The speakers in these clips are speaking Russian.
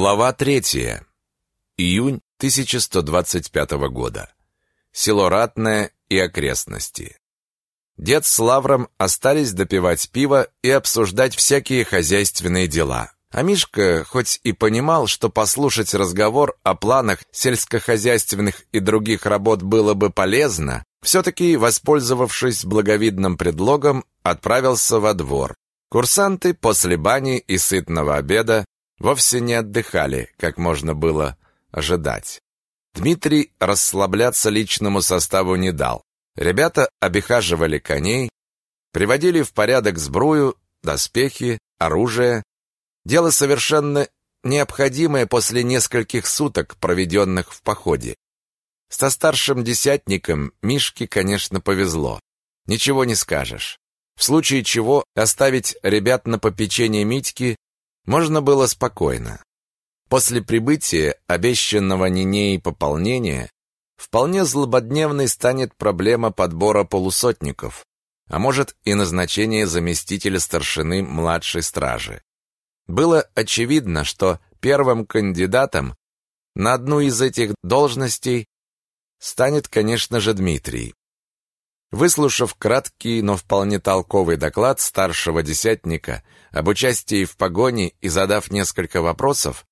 Глава третья. Июнь 1125 года. Село Ратное и окрестности. Дед с Лавром остались допивать пиво и обсуждать всякие хозяйственные дела. А Мишка, хоть и понимал, что послушать разговор о планах сельскохозяйственных и других работ было бы полезно, все-таки, воспользовавшись благовидным предлогом, отправился во двор. Курсанты после бани и сытного обеда вовсе не отдыхали, как можно было ожидать. Дмитрий расслабляться личному составу не дал. Ребята обихаживали коней, приводили в порядок сбрую, доспехи, оружие. Дело совершенно необходимое после нескольких суток, проведенных в походе. Со старшим десятником Мишке, конечно, повезло. Ничего не скажешь. В случае чего оставить ребят на попечение Митьки можно было спокойно. После прибытия обещанного Нинеей пополнения вполне злободневной станет проблема подбора полусотников, а может и назначение заместителя старшины младшей стражи. Было очевидно, что первым кандидатом на одну из этих должностей станет, конечно же, Дмитрий. Выслушав краткий, но вполне толковый доклад старшего десятника об участии в погоне и задав несколько вопросов,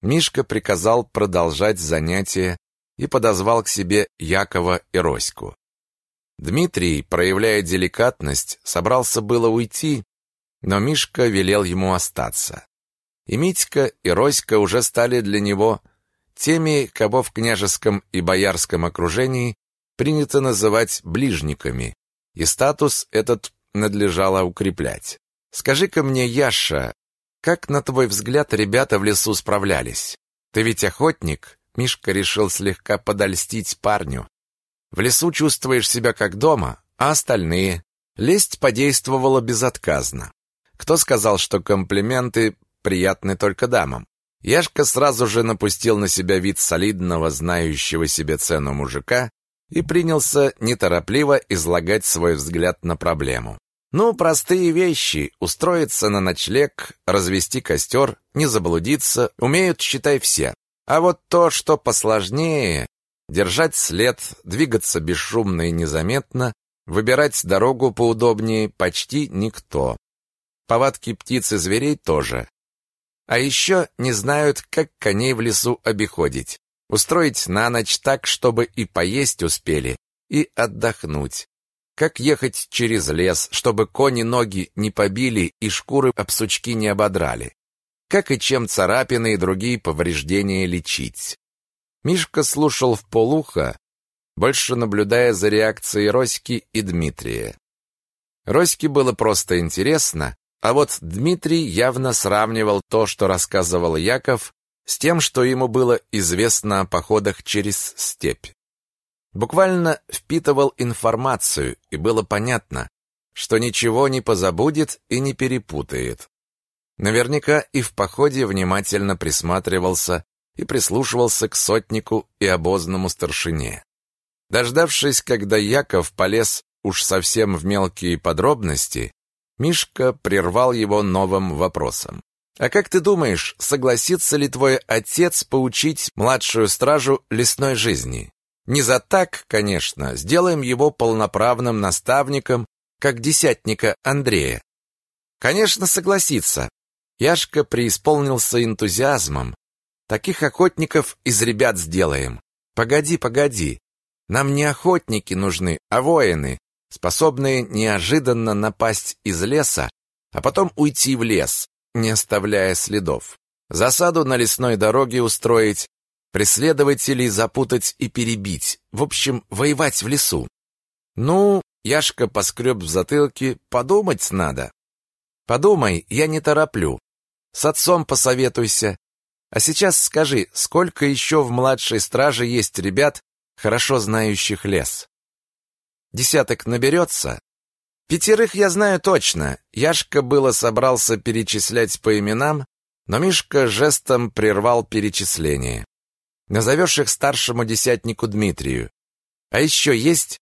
Мишка приказал продолжать занятия и подозвал к себе Якова и Роську. Дмитрий, проявляя деликатность, собрался было уйти, но Мишка велел ему остаться. И Митька, и Роська уже стали для него теми, кого в княжеском и боярском окружении принято называть ближниками, и статус этот надлежало укреплять. Скажи-ка мне, Яша, как, на твой взгляд, ребята в лесу справлялись? Ты ведь охотник? Мишка решил слегка подольстить парню. В лесу чувствуешь себя как дома, а остальные? Лесть подействовала безотказно. Кто сказал, что комплименты приятны только дамам? Яшка сразу же напустил на себя вид солидного, знающего себе цену мужика и принялся неторопливо излагать свой взгляд на проблему. Ну, простые вещи. Устроиться на ночлег, развести костер, не заблудиться, умеют, считай, все. А вот то, что посложнее, держать след, двигаться бесшумно и незаметно, выбирать дорогу поудобнее почти никто. Повадки птиц и зверей тоже. А еще не знают, как коней в лесу обиходить. Устроить на ночь так, чтобы и поесть успели, и отдохнуть. Как ехать через лес, чтобы кони ноги не побили и шкуры об сучки не ободрали. Как и чем царапины и другие повреждения лечить. Мишка слушал в полухо, больше наблюдая за реакцией Роськи и Дмитрия. Роське было просто интересно, а вот Дмитрий явно сравнивал то, что рассказывал Яков, с тем, что ему было известно о походах через степь. Буквально впитывал информацию, и было понятно, что ничего не позабудет и не перепутает. Наверняка и в походе внимательно присматривался и прислушивался к сотнику и обозному старшине. Дождавшись, когда Яков полез уж совсем в мелкие подробности, Мишка прервал его новым вопросом. А как ты думаешь, согласится ли твой отец поучить младшую стражу лесной жизни? Не за так, конечно, сделаем его полноправным наставником, как десятника Андрея. Конечно, согласится. Яшка преисполнился энтузиазмом. Таких охотников из ребят сделаем. Погоди, погоди. Нам не охотники нужны, а воины, способные неожиданно напасть из леса, а потом уйти в лес, не оставляя следов. Засаду на лесной дороге устроить, преследователей запутать и перебить. В общем, воевать в лесу. Ну, Яшка поскреб в затылке, подумать надо. Подумай, я не тороплю. С отцом посоветуйся. А сейчас скажи, сколько еще в младшей страже есть ребят, хорошо знающих лес? Десяток наберется? Пятерых я знаю точно. Яшка было собрался перечислять по именам, но Мишка жестом прервал перечисление. Назовешь их старшему десятнику Дмитрию. А еще есть...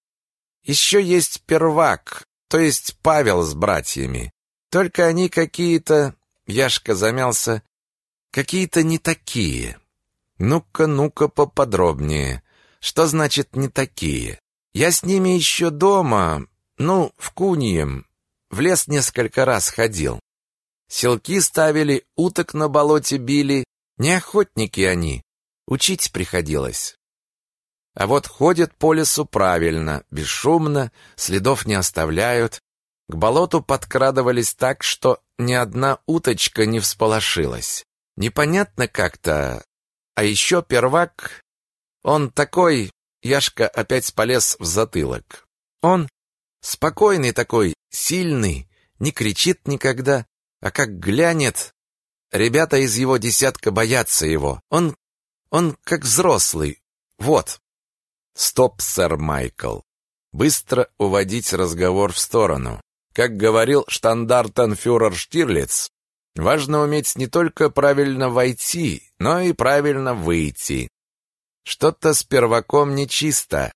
Еще есть первак, то есть Павел с братьями. Только они какие-то... Яшка замялся. какие-то не такие. Ну-ка, ну-ка поподробнее. Что значит не такие? Я с ними еще дома, ну, в Куньем, в лес несколько раз ходил. Селки ставили, уток на болоте били. Не охотники они. Учить приходилось. А вот ходят по лесу правильно, бесшумно, следов не оставляют. К болоту подкрадывались так, что ни одна уточка не всполошилась. Непонятно как-то. А еще первак, он такой, Яшка опять полез в затылок. Он спокойный такой, сильный, не кричит никогда, а как глянет, ребята из его десятка боятся его. Он он как взрослый. Вот. Стоп, сэр Майкл. Быстро уводить разговор в сторону. Как говорил штандартенфюрер Штирлиц, важно уметь не только правильно войти, но и правильно выйти. Что-то с перваком нечисто,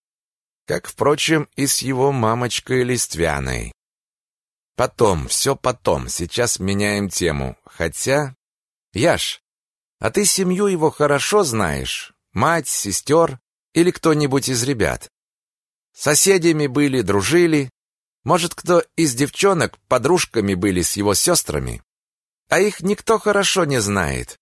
как, впрочем, и с его мамочкой Листвяной. Потом, все потом, сейчас меняем тему. Хотя... Яш, а ты семью его хорошо знаешь? Мать, сестер или кто-нибудь из ребят? Соседями были, дружили, может, кто из девчонок подружками были с его сестрами? А их никто хорошо не знает.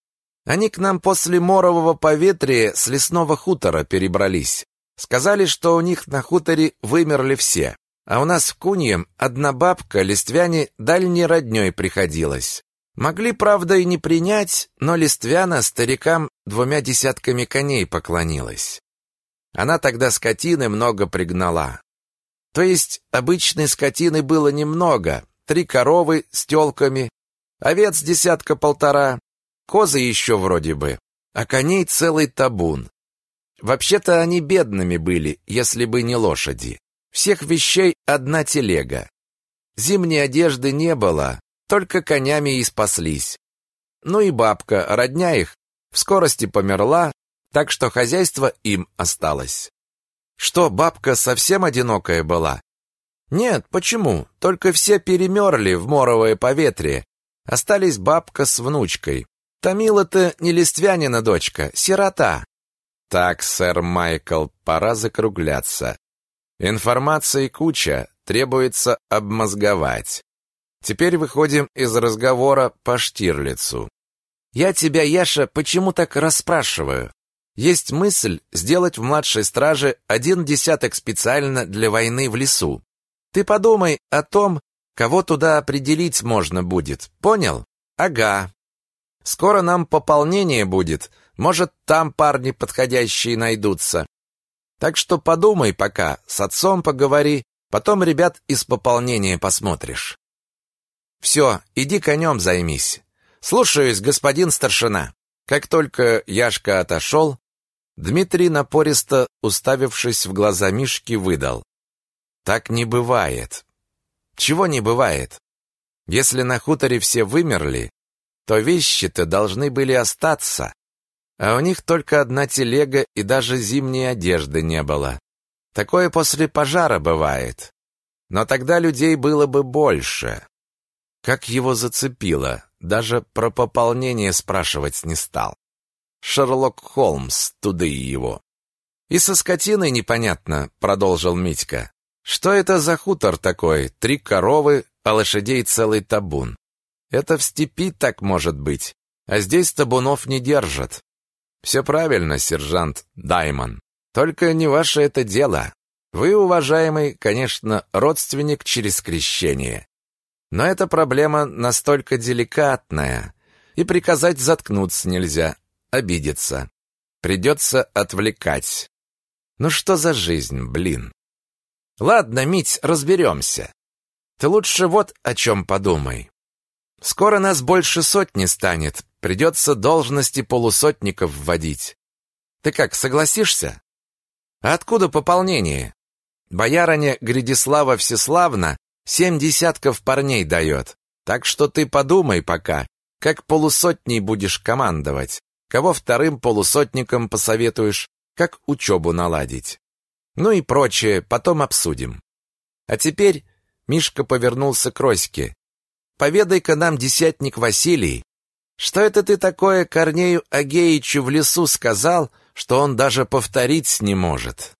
Они к нам после морового поветрия с лесного хутора перебрались. Сказали, что у них на хуторе вымерли все. А у нас в Куньем одна бабка Листвяне дальней роднёй приходилась. Могли, правда, и не принять, но Листвяна старикам двумя десятками коней поклонилась. Она тогда скотины много пригнала. То есть обычной скотины было немного, три коровы с телками, овец десятка-полтора, козы еще вроде бы, а коней целый табун. Вообще-то они бедными были, если бы не лошади. Всех вещей одна телега. Зимней одежды не было, только конями и спаслись. Ну и бабка, родня их, в скорости померла, так что хозяйство им осталось. Что, бабка совсем одинокая была? Нет, почему? Только все перемерли в моровое поветрие. Остались бабка с внучкой. Томила-то не листвянина дочка, сирота. Так, сэр Майкл, пора закругляться. Информации куча, требуется обмозговать. Теперь выходим из разговора по Штирлицу. Я тебя, Яша, почему так расспрашиваю? Есть мысль сделать в младшей страже один десяток специально для войны в лесу. Ты подумай о том, кого туда определить можно будет. Понял? Ага. Скоро нам пополнение будет. Может, там парни подходящие найдутся. Так что подумай пока, с отцом поговори, потом ребят из пополнения посмотришь. Все, иди конем займись. Слушаюсь, господин старшина. Как только Яшка отошел, Дмитрий напористо, уставившись в глаза Мишки, выдал. Так не бывает. Чего не бывает? Если на хуторе все вымерли, то вещи-то должны были остаться. А у них только одна телега и даже зимней одежды не было. Такое после пожара бывает. Но тогда людей было бы больше. Как его зацепило, даже про пополнение спрашивать не стал. Шерлок Холмс, туды его. И со скотиной непонятно, продолжил Митька. Что это за хутор такой? Три коровы, а лошадей целый табун. Это в степи так может быть, а здесь табунов не держат. Все правильно, сержант Даймон. Только не ваше это дело. Вы, уважаемый, конечно, родственник через крещение. Но эта проблема настолько деликатная, и приказать заткнуться нельзя, обидеться. Придется отвлекать. Ну что за жизнь, блин? Ладно, Мить, разберемся. Ты лучше вот о чем подумай. Скоро нас больше сотни станет, придется должности полусотников вводить. Ты как, согласишься? А откуда пополнение? Боярыня Гридислава Всеславна семь десятков парней дает, так что ты подумай пока, как полусотней будешь командовать. Кого вторым полусотником посоветуешь, как учебу наладить. Ну и прочее, потом обсудим. А теперь Мишка повернулся к Роське. Поведай-ка нам, десятник Василий, Что это ты такое Корнею Агеичу в лесу сказал, что он даже повторить не может?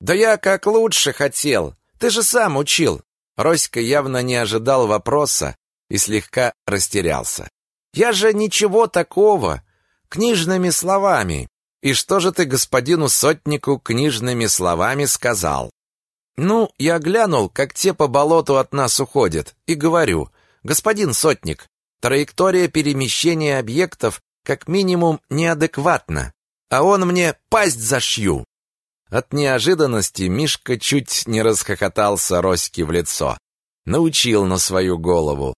Да я как лучше хотел. Ты же сам учил. Роська явно не ожидал вопроса и слегка растерялся. Я же ничего такого, книжными словами. И что же ты господину сотнику книжными словами сказал? Ну, я глянул, как те по болоту от нас уходят, и говорю: "Господин сотник, траектория перемещения объектов как минимум неадекватна". А он мне пасть зашью. От неожиданности Мишка чуть не расхохотался Роське в лицо. Научил на свою голову.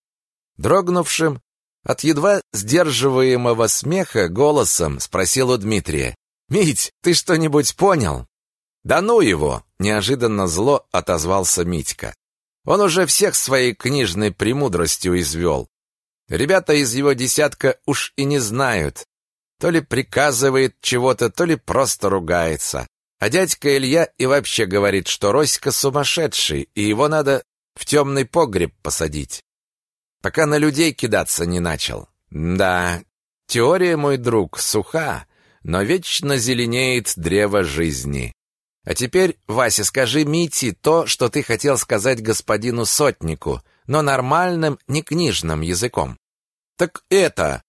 Дрогнувшим, от едва сдерживаемого смеха голосом спросил у Дмитрия. «Мить, ты что-нибудь понял?» «Да ну его!» — неожиданно зло отозвался Митька. Он уже всех своей книжной премудростью извел. Ребята из его десятка уж и не знают. То ли приказывает чего-то, то ли просто ругается. А дядька Илья и вообще говорит, что Роська сумасшедший, и его надо в темный погреб посадить. Пока на людей кидаться не начал. Да, теория, мой друг, суха, но вечно зеленеет древо жизни. А теперь, Вася, скажи Мите то, что ты хотел сказать господину Сотнику, но нормальным, не книжным языком. Так это...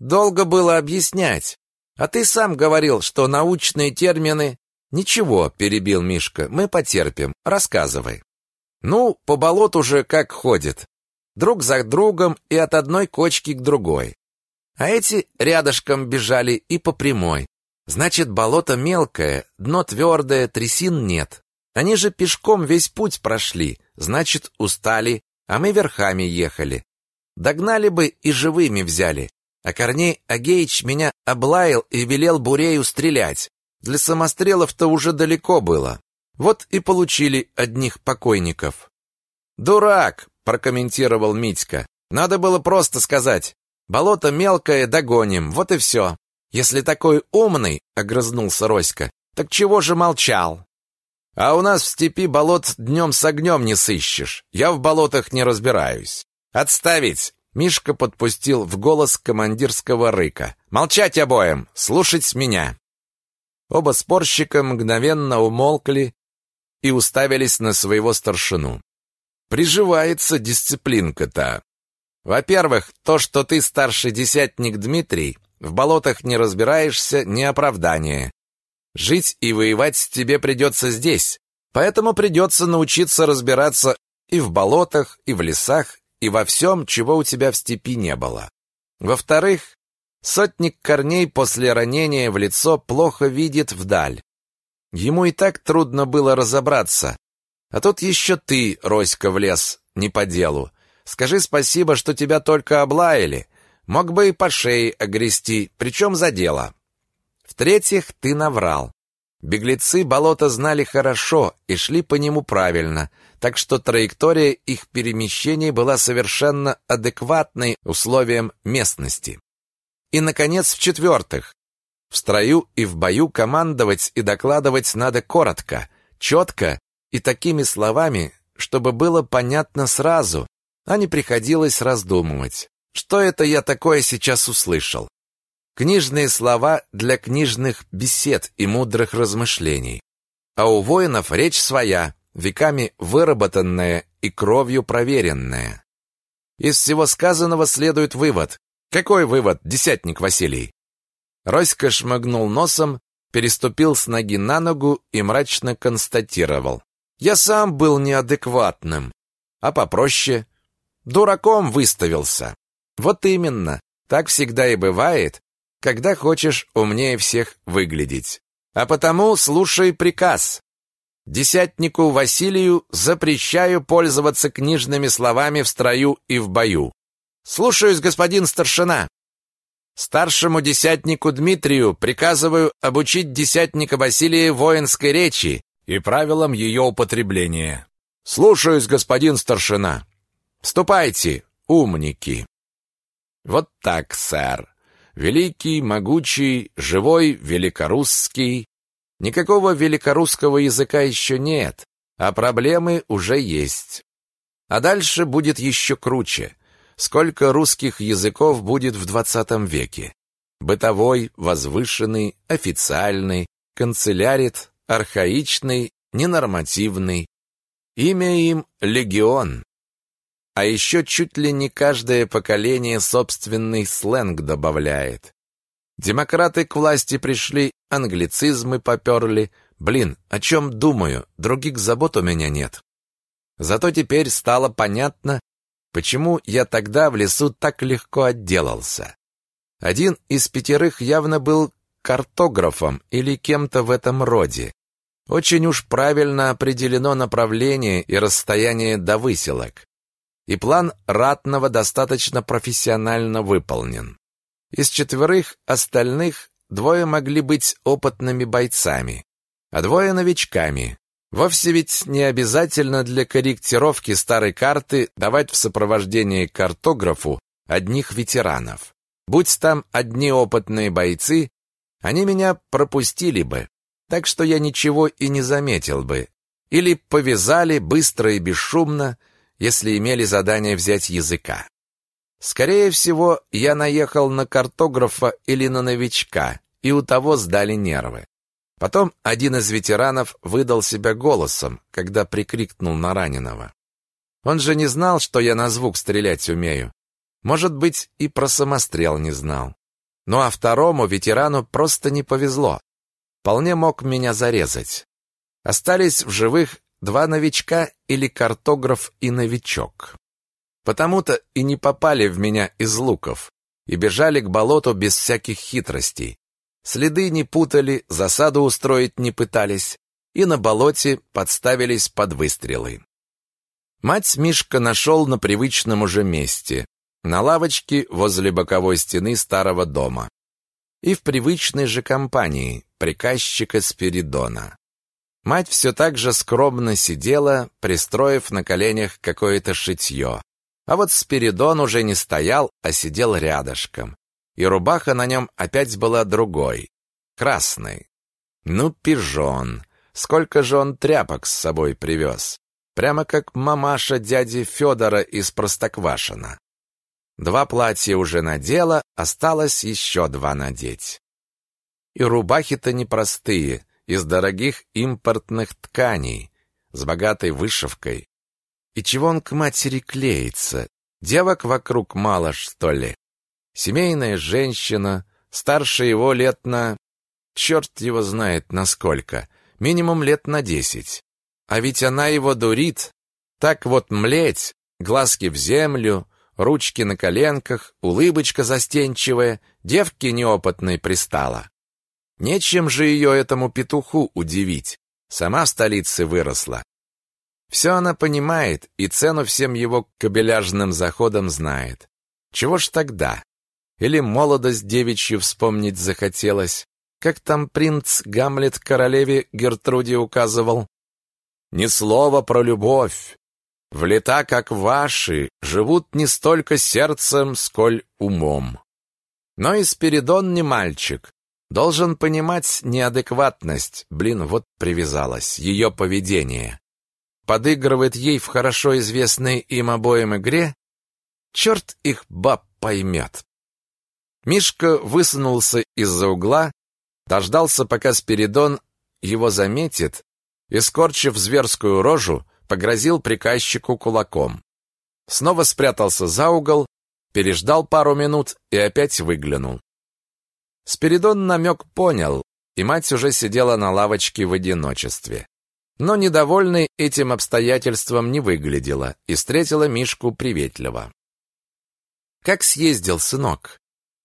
Долго было объяснять. А ты сам говорил, что научные термины «Ничего», — перебил Мишка, — «мы потерпим. Рассказывай». «Ну, по болоту же как ходит. Друг за другом и от одной кочки к другой. А эти рядышком бежали и по прямой. Значит, болото мелкое, дно твердое, трясин нет. Они же пешком весь путь прошли, значит, устали, а мы верхами ехали. Догнали бы и живыми взяли. А Корней Агеич меня облаял и велел Бурею стрелять. Для самострелов-то уже далеко было. Вот и получили одних покойников. «Дурак!» — прокомментировал Митька. «Надо было просто сказать. Болото мелкое, догоним, вот и все. Если такой умный, — огрызнулся Роська, — так чего же молчал? А у нас в степи болот днем с огнем не сыщешь. Я в болотах не разбираюсь. Отставить! Мишка подпустил в голос командирского рыка. Молчать обоим, слушать меня. Оба спорщика мгновенно умолкли и уставились на своего старшину. Приживается дисциплинка-то. Во-первых, то, что ты старший десятник Дмитрий, в болотах не разбираешься, не оправдание. Жить и воевать тебе придется здесь, поэтому придется научиться разбираться и в болотах, и в лесах, и во всем, чего у тебя в степи не было. Во-вторых, Сотник Корней после ранения в лицо плохо видит вдаль. Ему и так трудно было разобраться. А тут еще ты, Роська, влез, не по делу. Скажи спасибо, что тебя только облаяли. Мог бы и по шее огрести, причем за дело. В-третьих, ты наврал. Беглецы болота знали хорошо и шли по нему правильно, так что траектория их перемещений была совершенно адекватной условиям местности. И, наконец, в-четвертых, в строю и в бою командовать и докладывать надо коротко, четко и такими словами, чтобы было понятно сразу, а не приходилось раздумывать. Что это я такое сейчас услышал? Книжные слова для книжных бесед и мудрых размышлений. А у воинов речь своя, веками выработанная и кровью проверенная. Из всего сказанного следует вывод, какой вывод, десятник Василий? Роська шмыгнул носом, переступил с ноги на ногу и мрачно констатировал. Я сам был неадекватным, а попроще дураком выставился. Вот именно, так всегда и бывает, когда хочешь умнее всех выглядеть. А потому слушай приказ. Десятнику Василию запрещаю пользоваться книжными словами в строю и в бою. Слушаюсь, господин старшина. Старшему десятнику Дмитрию приказываю обучить десятника Василия воинской речи и правилам ее употребления. Слушаюсь, господин старшина. Ступайте, умники. Вот так, сэр. Великий, могучий, живой, великорусский. Никакого великорусского языка еще нет, а проблемы уже есть. А дальше будет еще круче. сколько русских языков будет в двадцатом веке. Бытовой, возвышенный, официальный, канцелярит, архаичный, ненормативный. Имя им легион. А еще чуть ли не каждое поколение собственный сленг добавляет. Демократы к власти пришли, англицизмы поперли. Блин, о чем думаю, других забот у меня нет. Зато теперь стало понятно, почему я тогда в лесу так легко отделался. Один из пятерых явно был картографом или кем-то в этом роде. Очень уж правильно определено направление и расстояние до выселок. И план ратного достаточно профессионально выполнен. Из четверых остальных двое могли быть опытными бойцами, а двое новичками. Вовсе ведь не обязательно для корректировки старой карты давать в сопровождении картографу одних ветеранов. Будь там одни опытные бойцы, они меня пропустили бы, так что я ничего и не заметил бы. Или повязали быстро и бесшумно, если имели задание взять языка. Скорее всего, я наехал на картографа или на новичка, и у того сдали нервы. Потом один из ветеранов выдал себя голосом, когда прикрикнул на раненого. Он же не знал, что я на звук стрелять умею. Может быть, и про самострел не знал. Ну а второму ветерану просто не повезло. Вполне мог меня зарезать. Остались в живых два новичка или картограф и новичок. Потому-то и не попали в меня из луков и бежали к болоту без всяких хитростей. Следы не путали, засаду устроить не пытались и на болоте подставились под выстрелы. Мать Мишка нашел на привычном уже месте, на лавочке возле боковой стены старого дома и в привычной же компании приказчика Спиридона. Мать все так же скромно сидела, пристроив на коленях какое-то шитье. А вот Спиридон уже не стоял, а сидел рядышком. И рубаха на нем опять была другой, красной. Ну, пижон! Сколько же он тряпок с собой привез! Прямо как мамаша дяди Федора из Простоквашина. Два платья уже надела, осталось еще два надеть. И рубахи-то непростые, из дорогих импортных тканей, с богатой вышивкой. И чего он к матери клеится? Девок вокруг мало, что ли? Семейная женщина, старше его лет на... Черт его знает насколько. Минимум лет на десять. А ведь она его дурит. Так вот млеть, глазки в землю, ручки на коленках, улыбочка застенчивая, девки неопытной пристала. Нечем же ее этому петуху удивить. Сама в столице выросла. Все она понимает и цену всем его кабеляжным заходам знает. Чего ж тогда? Или молодость девичью вспомнить захотелось? Как там принц Гамлет королеве Гертруде указывал? Ни слова про любовь, в лета, как ваши, живут не столько сердцем, сколь умом. Но и Спиридон не мальчик. Должен понимать неадекватность, блин, вот привязалась, ее поведение. Подыгрывает ей в хорошо известной им обоим игре. Черт их баб поймет. Мишка высунулся из-за угла, дождался, пока Спиридон его заметит, и, скорчив зверскую рожу, погрозил приказчику кулаком. Снова спрятался за угол, переждал пару минут и опять выглянул. Спиридон намек понял, и мать уже сидела на лавочке в одиночестве. Но недовольной этим обстоятельством не выглядела и встретила Мишку приветливо. «Как съездил, сынок?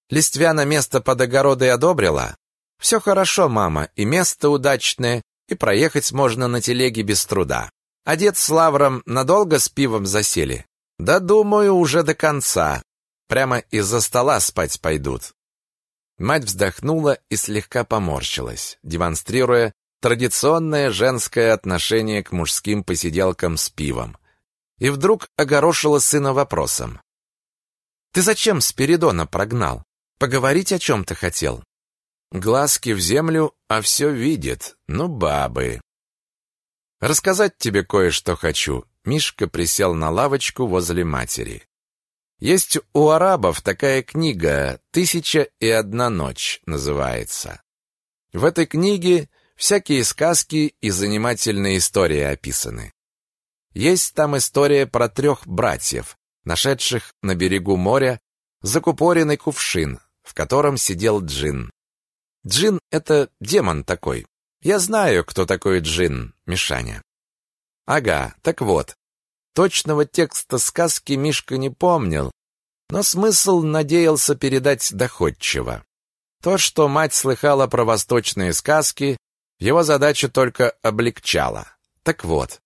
Листвяна место под огородой одобрила? Все хорошо, мама, и место удачное, и проехать можно на телеге без труда. А дед с Лавром надолго с пивом засели? Да, думаю, уже до конца. Прямо из-за стола спать пойдут. Мать вздохнула и слегка поморщилась, демонстрируя традиционное женское отношение к мужским посиделкам с пивом. И вдруг огорошила сына вопросом. «Ты зачем Спиридона прогнал? Поговорить о чем-то хотел?» Глазки в землю, а все видит. Ну, бабы. Рассказать тебе кое-что хочу. Мишка присел на лавочку возле матери. Есть у арабов такая книга «Тысяча и одна ночь» называется. В этой книге всякие сказки и занимательные истории описаны. Есть там история про трех братьев, нашедших на берегу моря закупоренный кувшин, в котором сидел джин. Джин — это демон такой. Я знаю, кто такой джин, Мишаня. Ага, так вот. Точного текста сказки Мишка не помнил, но смысл надеялся передать доходчиво. То, что мать слыхала про восточные сказки, его задачу только облегчала. Так вот,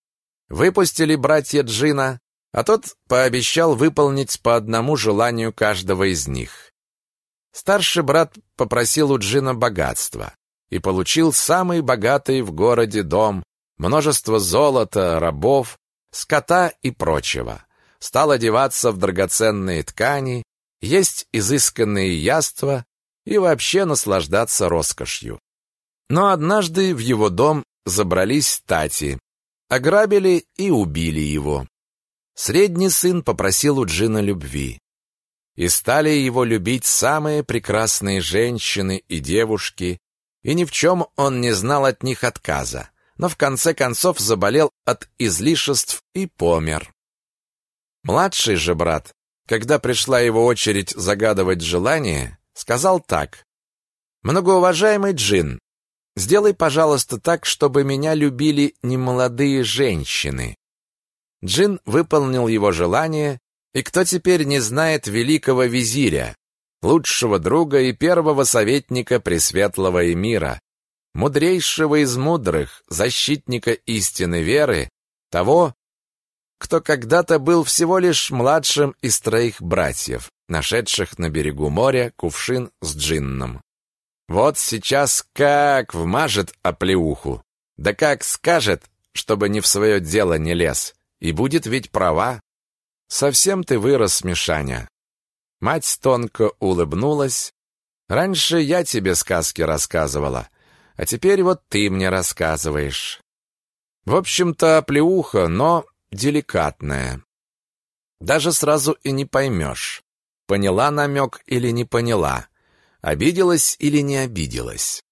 выпустили братья Джина, а тот пообещал выполнить по одному желанию каждого из них. Старший брат попросил у Джина богатства и получил самый богатый в городе дом, множество золота, рабов, скота и прочего. Стал одеваться в драгоценные ткани, есть изысканные яства и вообще наслаждаться роскошью. Но однажды в его дом забрались стати, ограбили и убили его. Средний сын попросил у Джина любви. И стали его любить самые прекрасные женщины и девушки, и ни в чем он не знал от них отказа, но в конце концов заболел от излишеств и помер. Младший же брат, когда пришла его очередь загадывать желание, сказал так. «Многоуважаемый Джин, сделай, пожалуйста, так, чтобы меня любили не молодые женщины, Джин выполнил его желание, и кто теперь не знает великого визиря, лучшего друга и первого советника Пресветлого Эмира, мудрейшего из мудрых, защитника истины веры, того, кто когда-то был всего лишь младшим из троих братьев, нашедших на берегу моря кувшин с джинном. Вот сейчас как вмажет оплеуху, да как скажет, чтобы не в свое дело не лез. И будет ведь права. Совсем ты вырос, Мишаня. Мать тонко улыбнулась. Раньше я тебе сказки рассказывала, а теперь вот ты мне рассказываешь. В общем-то, плеуха, но деликатная. Даже сразу и не поймешь, поняла намек или не поняла, обиделась или не обиделась.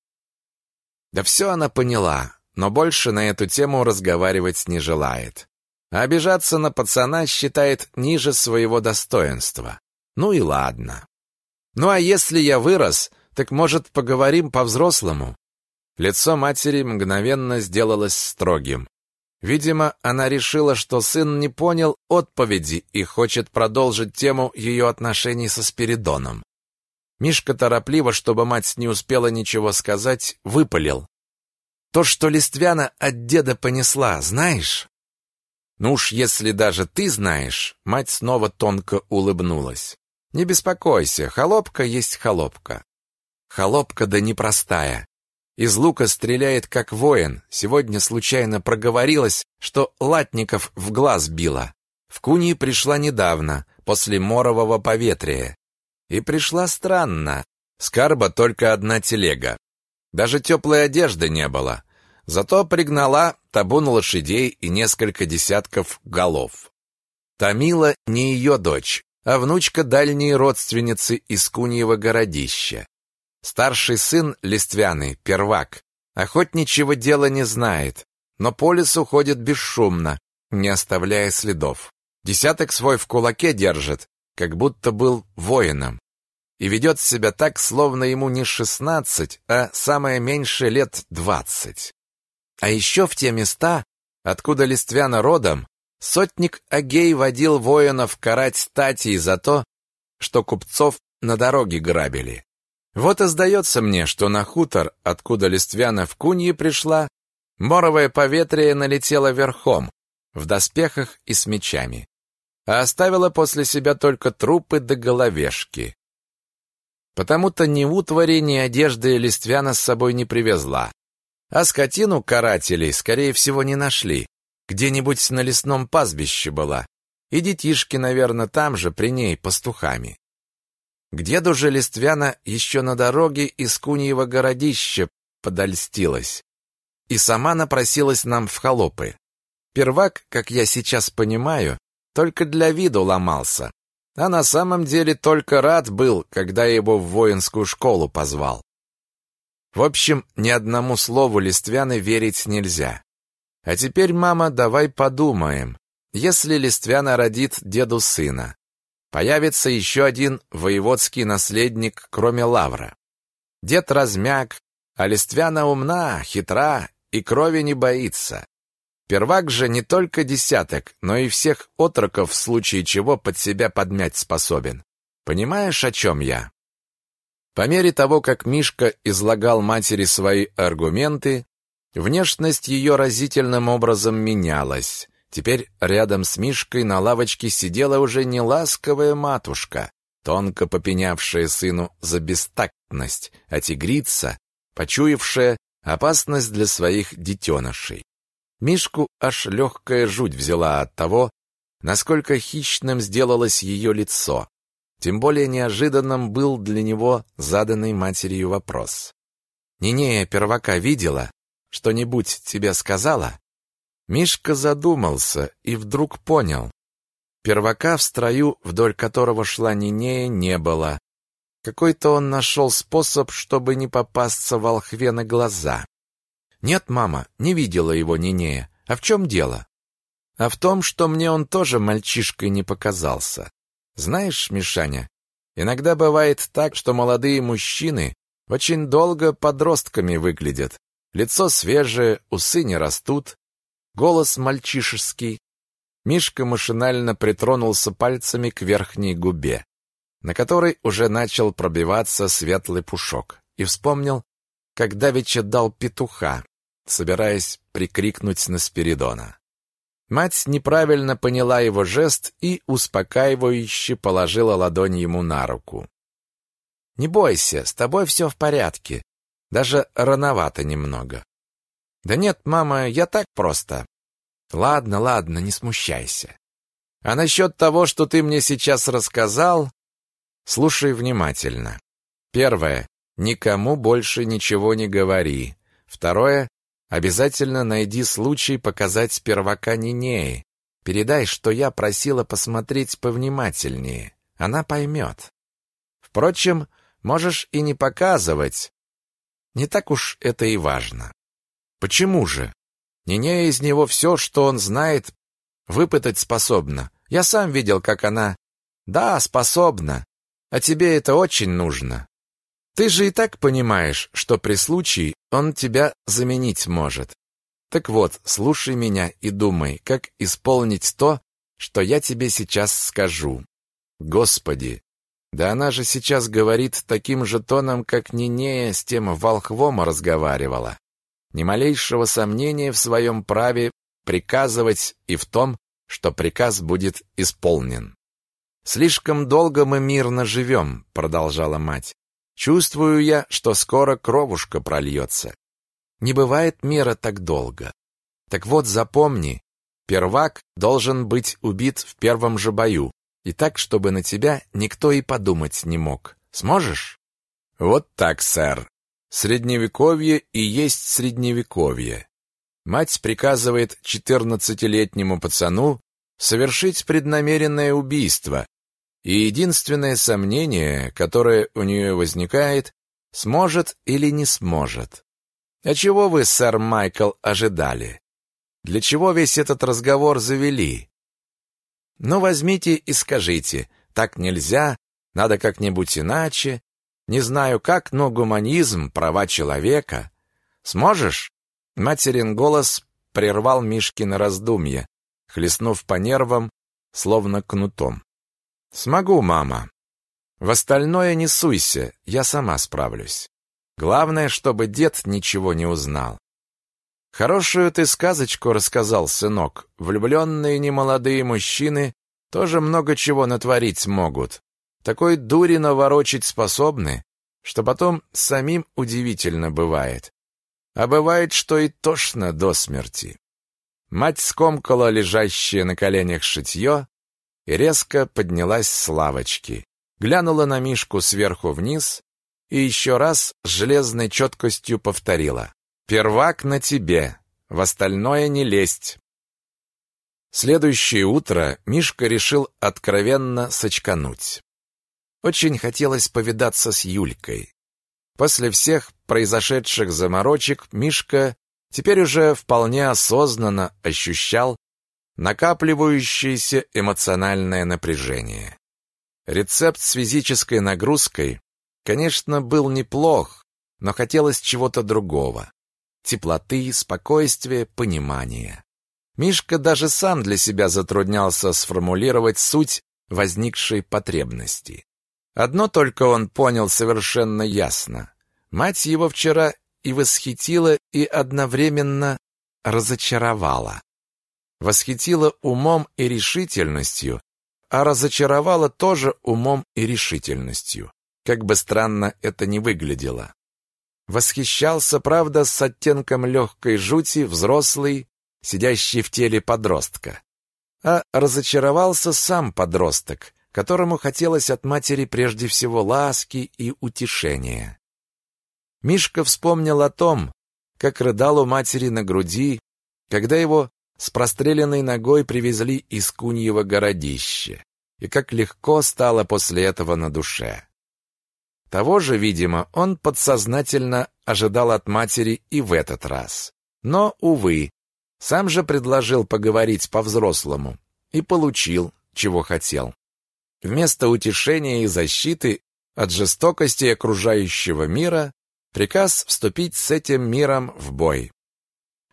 Да все она поняла, но больше на эту тему разговаривать не желает. А обижаться на пацана считает ниже своего достоинства. Ну и ладно. Ну а если я вырос, так, может, поговорим по-взрослому? Лицо матери мгновенно сделалось строгим. Видимо, она решила, что сын не понял отповеди и хочет продолжить тему ее отношений со Спиридоном. Мишка торопливо, чтобы мать не успела ничего сказать, выпалил. «То, что Листвяна от деда понесла, знаешь?» Ну уж если даже ты знаешь, мать снова тонко улыбнулась. Не беспокойся, холопка есть холопка. Холопка да непростая. Из лука стреляет как воин. Сегодня случайно проговорилась, что латников в глаз била. В Куньи пришла недавно, после морового поветрия. И пришла странно. Скарба только одна телега. Даже теплой одежды не было. Зато пригнала табун лошадей и несколько десятков голов. Тамила не ее дочь, а внучка дальней родственницы из Куньего городища. Старший сын Листвяный, первак, охотничьего дела не знает, но по лесу ходит бесшумно, не оставляя следов. Десяток свой в кулаке держит, как будто был воином, и ведет себя так, словно ему не шестнадцать, а самое меньшее лет двадцать. А еще в те места, откуда Листвяна родом, сотник Агей водил воинов карать статей за то, что купцов на дороге грабили. Вот и сдается мне, что на хутор, откуда Листвяна в Куньи пришла, моровое поветрие налетело верхом, в доспехах и с мечами, а оставила после себя только трупы да головешки. Потому-то ни утвари, ни одежды Листвяна с собой не привезла, а скотину карателей, скорее всего, не нашли. Где-нибудь на лесном пастбище была. И детишки, наверное, там же, при ней, пастухами. К деду же Листвяна еще на дороге из Куньего городища подольстилась. И сама напросилась нам в холопы. Первак, как я сейчас понимаю, только для виду ломался. а на самом деле только рад был, когда его в воинскую школу позвал. В общем, ни одному слову Листвяны верить нельзя. А теперь, мама, давай подумаем. Если Листвяна родит деду сына, появится еще один воеводский наследник, кроме Лавра. Дед размяк, а Листвяна умна, хитра и крови не боится. Первак же не только десяток, но и всех отроков в случае чего под себя подмять способен. Понимаешь, о чем я? По мере того, как Мишка излагал матери свои аргументы, внешность ее разительным образом менялась. Теперь рядом с Мишкой на лавочке сидела уже не ласковая матушка, тонко попенявшая сыну за бестактность, а тигрица, почуявшая опасность для своих детенышей. Мишку аж легкая жуть взяла от того, насколько хищным сделалось ее лицо. Тем более неожиданным был для него заданный матерью вопрос. «Нинея первака видела? Что-нибудь тебе сказала?» Мишка задумался и вдруг понял. Первака в строю, вдоль которого шла Нинея, не было. Какой-то он нашел способ, чтобы не попасться волхве на глаза. «Нет, мама, не видела его Нинея. А в чем дело?» «А в том, что мне он тоже мальчишкой не показался. Знаешь, Мишаня, иногда бывает так, что молодые мужчины очень долго подростками выглядят. Лицо свежее, усы не растут, голос мальчишеский». Мишка машинально притронулся пальцами к верхней губе, на которой уже начал пробиваться светлый пушок, и вспомнил, как давеча дал петуха, собираясь прикрикнуть на Спиридона. Мать неправильно поняла его жест и успокаивающе положила ладонь ему на руку. «Не бойся, с тобой все в порядке. Даже рановато немного». «Да нет, мама, я так просто». «Ладно, ладно, не смущайся. А насчет того, что ты мне сейчас рассказал, слушай внимательно. Первое. Никому больше ничего не говори. Второе. Обязательно найди случай показать первака Нинее. Передай, что я просила посмотреть повнимательнее. Она поймет. Впрочем, можешь и не показывать. Не так уж это и важно. Почему же? Нинея из него все, что он знает, выпытать способна. Я сам видел, как она... Да, способна. А тебе это очень нужно. Ты же и так понимаешь, что при случае он тебя заменить может. Так вот, слушай меня и думай, как исполнить то, что я тебе сейчас скажу. Господи, да она же сейчас говорит таким же тоном, как Нинея с тем волхвом разговаривала. Ни малейшего сомнения в своем праве приказывать и в том, что приказ будет исполнен. «Слишком долго мы мирно живем», — продолжала мать. Чувствую я, что скоро кровушка прольется. Не бывает мира так долго. Так вот, запомни, первак должен быть убит в первом же бою, и так, чтобы на тебя никто и подумать не мог. Сможешь? Вот так, сэр. Средневековье и есть средневековье. Мать приказывает четырнадцатилетнему пацану совершить преднамеренное убийство, и единственное сомнение, которое у нее возникает, сможет или не сможет. А чего вы, сэр Майкл, ожидали? Для чего весь этот разговор завели? Ну, возьмите и скажите, так нельзя, надо как-нибудь иначе. Не знаю как, но гуманизм, права человека. Сможешь? Материн голос прервал Мишкино раздумье, хлестнув по нервам, словно кнутом. Смогу, мама. В остальное не суйся, я сама справлюсь. Главное, чтобы дед ничего не узнал. Хорошую ты сказочку рассказал, сынок. Влюбленные немолодые мужчины тоже много чего натворить могут. Такой дури наворочить способны, что потом самим удивительно бывает. А бывает, что и тошно до смерти. Мать скомкала лежащее на коленях шитье, и резко поднялась с лавочки, глянула на Мишку сверху вниз и еще раз с железной четкостью повторила. «Первак на тебе, в остальное не лезть». Следующее утро Мишка решил откровенно сочкануть. Очень хотелось повидаться с Юлькой. После всех произошедших заморочек Мишка теперь уже вполне осознанно ощущал накапливающееся эмоциональное напряжение. Рецепт с физической нагрузкой, конечно, был неплох, но хотелось чего-то другого. Теплоты, спокойствия, понимания. Мишка даже сам для себя затруднялся сформулировать суть возникшей потребности. Одно только он понял совершенно ясно. Мать его вчера и восхитила, и одновременно разочаровала. Восхитила умом и решительностью, а разочаровала тоже умом и решительностью. Как бы странно это ни выглядело. Восхищался, правда, с оттенком легкой жути взрослый, сидящий в теле подростка. А разочаровался сам подросток, которому хотелось от матери прежде всего ласки и утешения. Мишка вспомнил о том, как рыдал у матери на груди, когда его с простреленной ногой привезли из Куньего городища, и как легко стало после этого на душе. Того же, видимо, он подсознательно ожидал от матери и в этот раз. Но, увы, сам же предложил поговорить по-взрослому и получил, чего хотел. Вместо утешения и защиты от жестокости окружающего мира приказ вступить с этим миром в бой.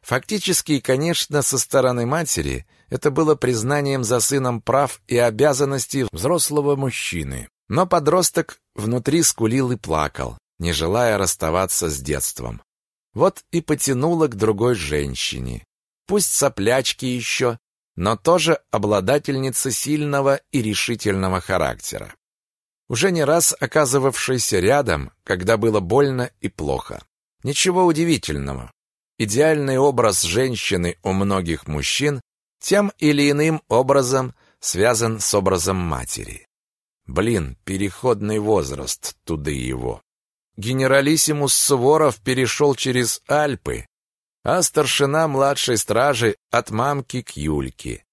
Фактически, конечно, со стороны матери это было признанием за сыном прав и обязанностей взрослого мужчины. Но подросток внутри скулил и плакал, не желая расставаться с детством. Вот и потянуло к другой женщине пусть соплячки еще, но тоже обладательница сильного и решительного характера. Уже не раз оказывавшаяся рядом, когда было больно и плохо. Ничего удивительного. Идеальный образ женщины у многих мужчин тем или иным образом связан с образом матери. Блин, переходный возраст, туды его. Генералиссимус Суворов перешел через Альпы, а старшина младшей стражи от мамки к Юльке.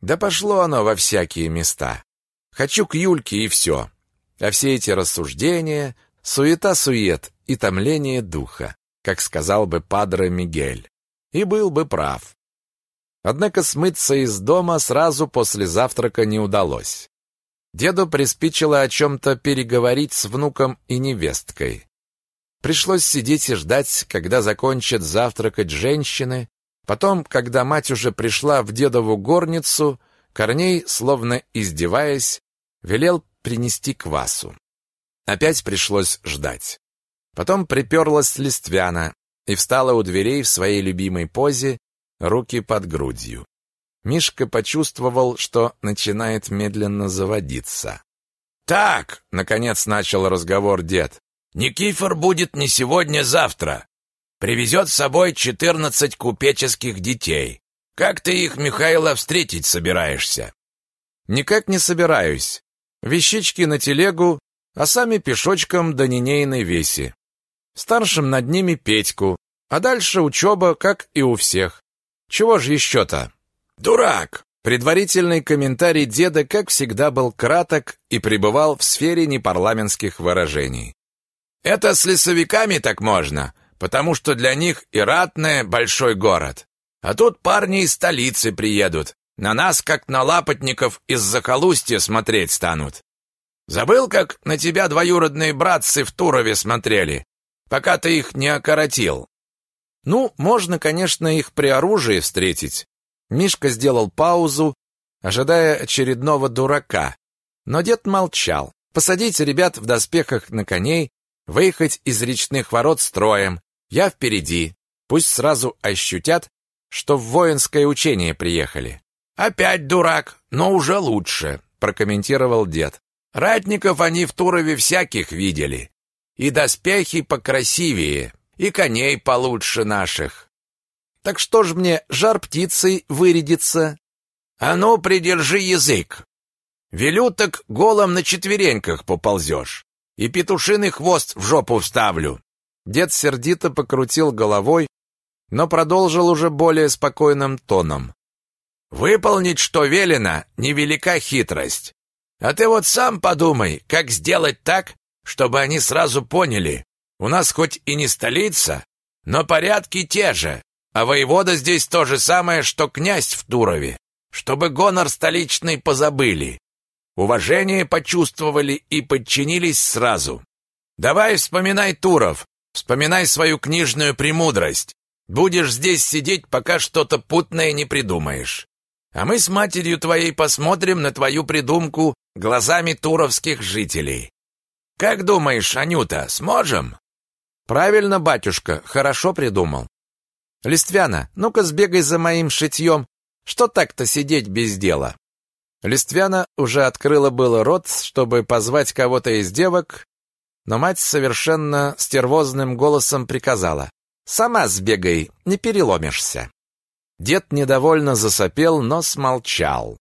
Да пошло оно во всякие места. Хочу к Юльке и все. А все эти рассуждения, суета-сует и томление духа, как сказал бы Падре Мигель. И был бы прав. Однако смыться из дома сразу после завтрака не удалось. Деду приспичило о чем-то переговорить с внуком и невесткой. Пришлось сидеть и ждать, когда закончат завтракать женщины. Потом, когда мать уже пришла в дедову горницу, Корней, словно издеваясь, велел принести квасу. Опять пришлось ждать. Потом приперлась Листвяна и встала у дверей в своей любимой позе, руки под грудью. Мишка почувствовал, что начинает медленно заводиться. «Так!» — наконец начал разговор дед. Никифор будет не сегодня-завтра. Привезет с собой четырнадцать купеческих детей. Как ты их, Михайло, встретить собираешься? Никак не собираюсь. Вещички на телегу, а сами пешочком до Нинейной веси. Старшим над ними Петьку, а дальше учеба, как и у всех. Чего же еще-то? Дурак! Предварительный комментарий деда, как всегда, был краток и пребывал в сфере непарламентских выражений. Это с лесовиками так можно, потому что для них и ратное большой город. А тут парни из столицы приедут. На нас, как на лапотников из захолустья смотреть станут. Забыл, как на тебя двоюродные братцы в Турове смотрели, пока ты их не окоротил? Ну, можно, конечно, их при оружии встретить. Мишка сделал паузу, ожидая очередного дурака. Но дед молчал. Посадить ребят в доспехах на коней, Выехать из речных ворот строем, я впереди. Пусть сразу ощутят, что в воинское учение приехали. Опять дурак, но уже лучше, прокомментировал дед. Ратников они в Турове всяких видели. И доспехи покрасивее, и коней получше наших. Так что ж мне жар птицей вырядиться? А ну, придержи язык. Велю так голом на четвереньках поползешь и петушиный хвост в жопу вставлю. Дед сердито покрутил головой, но продолжил уже более спокойным тоном. Выполнить, что велено, невелика хитрость. А ты вот сам подумай, как сделать так, чтобы они сразу поняли. У нас хоть и не столица, но порядки те же, а воевода здесь то же самое, что князь в Турове, чтобы гонор столичный позабыли. Уважение почувствовали и подчинились сразу. Давай вспоминай Туров, вспоминай свою книжную премудрость. Будешь здесь сидеть, пока что-то путное не придумаешь. А мы с матерью твоей посмотрим на твою придумку глазами туровских жителей. Как думаешь, Анюта, сможем? Правильно, батюшка, хорошо придумал. Листвяна, ну-ка сбегай за моим шитьем. Что так-то сидеть без дела? Листвяна уже открыла было рот, чтобы позвать кого-то из девок, но мать совершенно стервозным голосом приказала: "Сама сбегай, не переломишься". Дед недовольно засопел, но смолчал.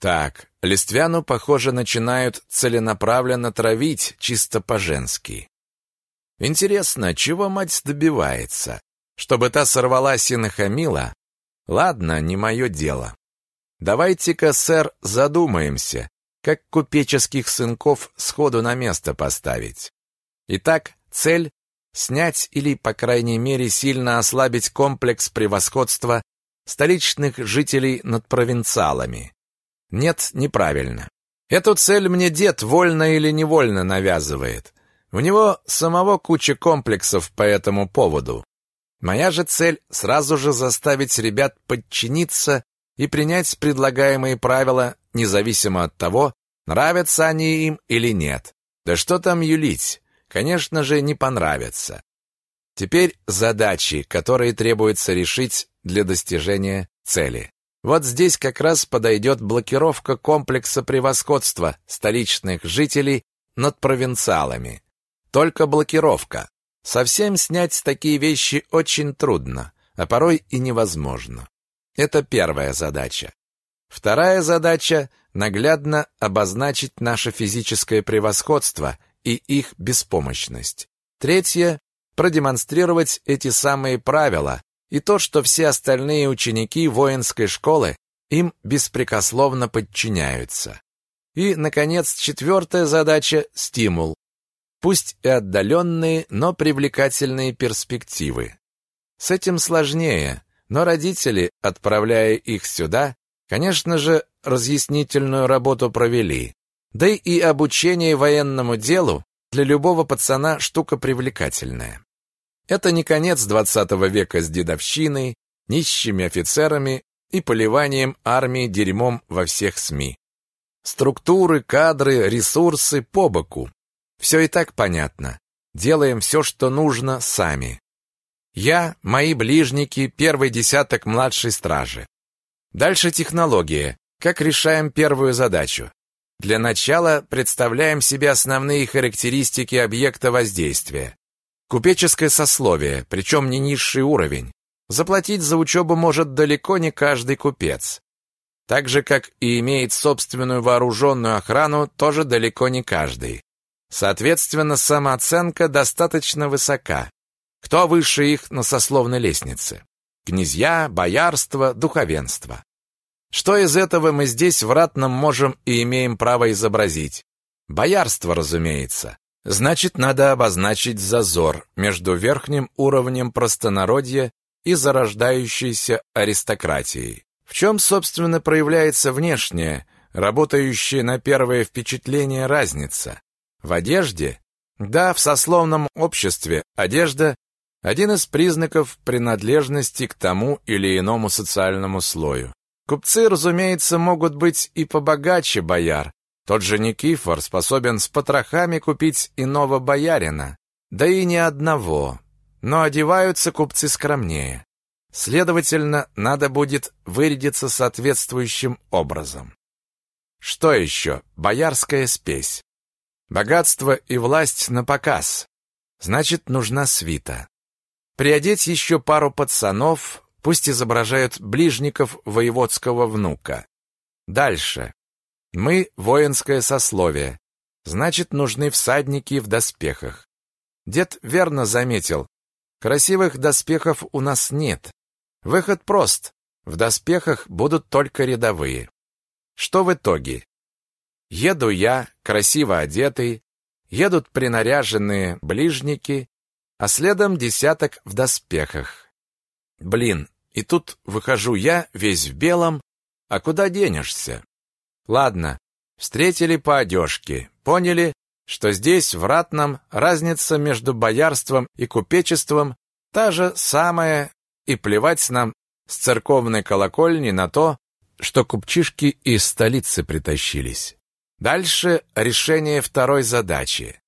Так, Листвяну, похоже, начинают целенаправленно травить чисто по-женски. Интересно, чего мать добивается? Чтобы та сорвалась и нахамила? Ладно, не мое дело. Давайте-ка, сэр, задумаемся, как купеческих сынков сходу на место поставить. Итак, цель — снять или, по крайней мере, сильно ослабить комплекс превосходства столичных жителей над провинциалами. Нет, неправильно. Эту цель мне дед вольно или невольно навязывает. У него самого куча комплексов по этому поводу. Моя же цель — сразу же заставить ребят подчиниться и принять предлагаемые правила, независимо от того, нравятся они им или нет. Да что там юлить? Конечно же, не понравятся. Теперь задачи, которые требуется решить для достижения цели. Вот здесь как раз подойдет блокировка комплекса превосходства столичных жителей над провинциалами. Только блокировка. Совсем снять такие вещи очень трудно, а порой и невозможно. Это первая задача. Вторая задача – наглядно обозначить наше физическое превосходство и их беспомощность. Третья – продемонстрировать эти самые правила, и то, что все остальные ученики воинской школы им беспрекословно подчиняются. И, наконец, четвертая задача – стимул. Пусть и отдаленные, но привлекательные перспективы. С этим сложнее, но родители, отправляя их сюда, конечно же, разъяснительную работу провели. Да и обучение военному делу для любого пацана штука привлекательная. Это не конец XX века с дедовщиной, нищими офицерами и поливанием армии дерьмом во всех СМИ. Структуры, кадры, ресурсы по боку. Все и так понятно. Делаем все, что нужно, сами. Я, мои ближники, первый десяток младшей стражи. Дальше технология. Как решаем первую задачу? Для начала представляем себе основные характеристики объекта воздействия. Купеческое сословие, причем не низший уровень. Заплатить за учебу может далеко не каждый купец. Так же, как и имеет собственную вооруженную охрану, тоже далеко не каждый. Соответственно, самооценка достаточно высока. Кто выше их на сословной лестнице? Князья, боярство, духовенство. Что из этого мы здесь в ратном можем и имеем право изобразить? Боярство, разумеется. Значит, надо обозначить зазор между верхним уровнем простонародья и зарождающейся аристократией. В чем, собственно, проявляется внешняя, работающая на первое впечатление разница? В одежде? Да, в сословном обществе одежда – один из признаков принадлежности к тому или иному социальному слою. Купцы, разумеется, могут быть и побогаче бояр, тот же Никифор способен с потрохами купить иного боярина, да и не одного. Но одеваются купцы скромнее. Следовательно, надо будет вырядиться соответствующим образом. Что еще? Боярская спесь. Богатство и власть на показ. Значит, нужна свита. Приодеть еще пару пацанов, пусть изображают ближников воеводского внука. Дальше. Мы воинское сословие. Значит, нужны всадники в доспехах. Дед верно заметил. Красивых доспехов у нас нет. Выход прост. В доспехах будут только рядовые. Что в итоге? Еду я, красиво одетый, едут принаряженные ближники, а следом десяток в доспехах. Блин, и тут выхожу я, весь в белом, а куда денешься? Ладно, встретили по одежке, поняли, что здесь, в Ратном, разница между боярством и купечеством та же самая, и плевать нам с церковной колокольни на то, что купчишки из столицы притащились. Дальше решение второй задачи.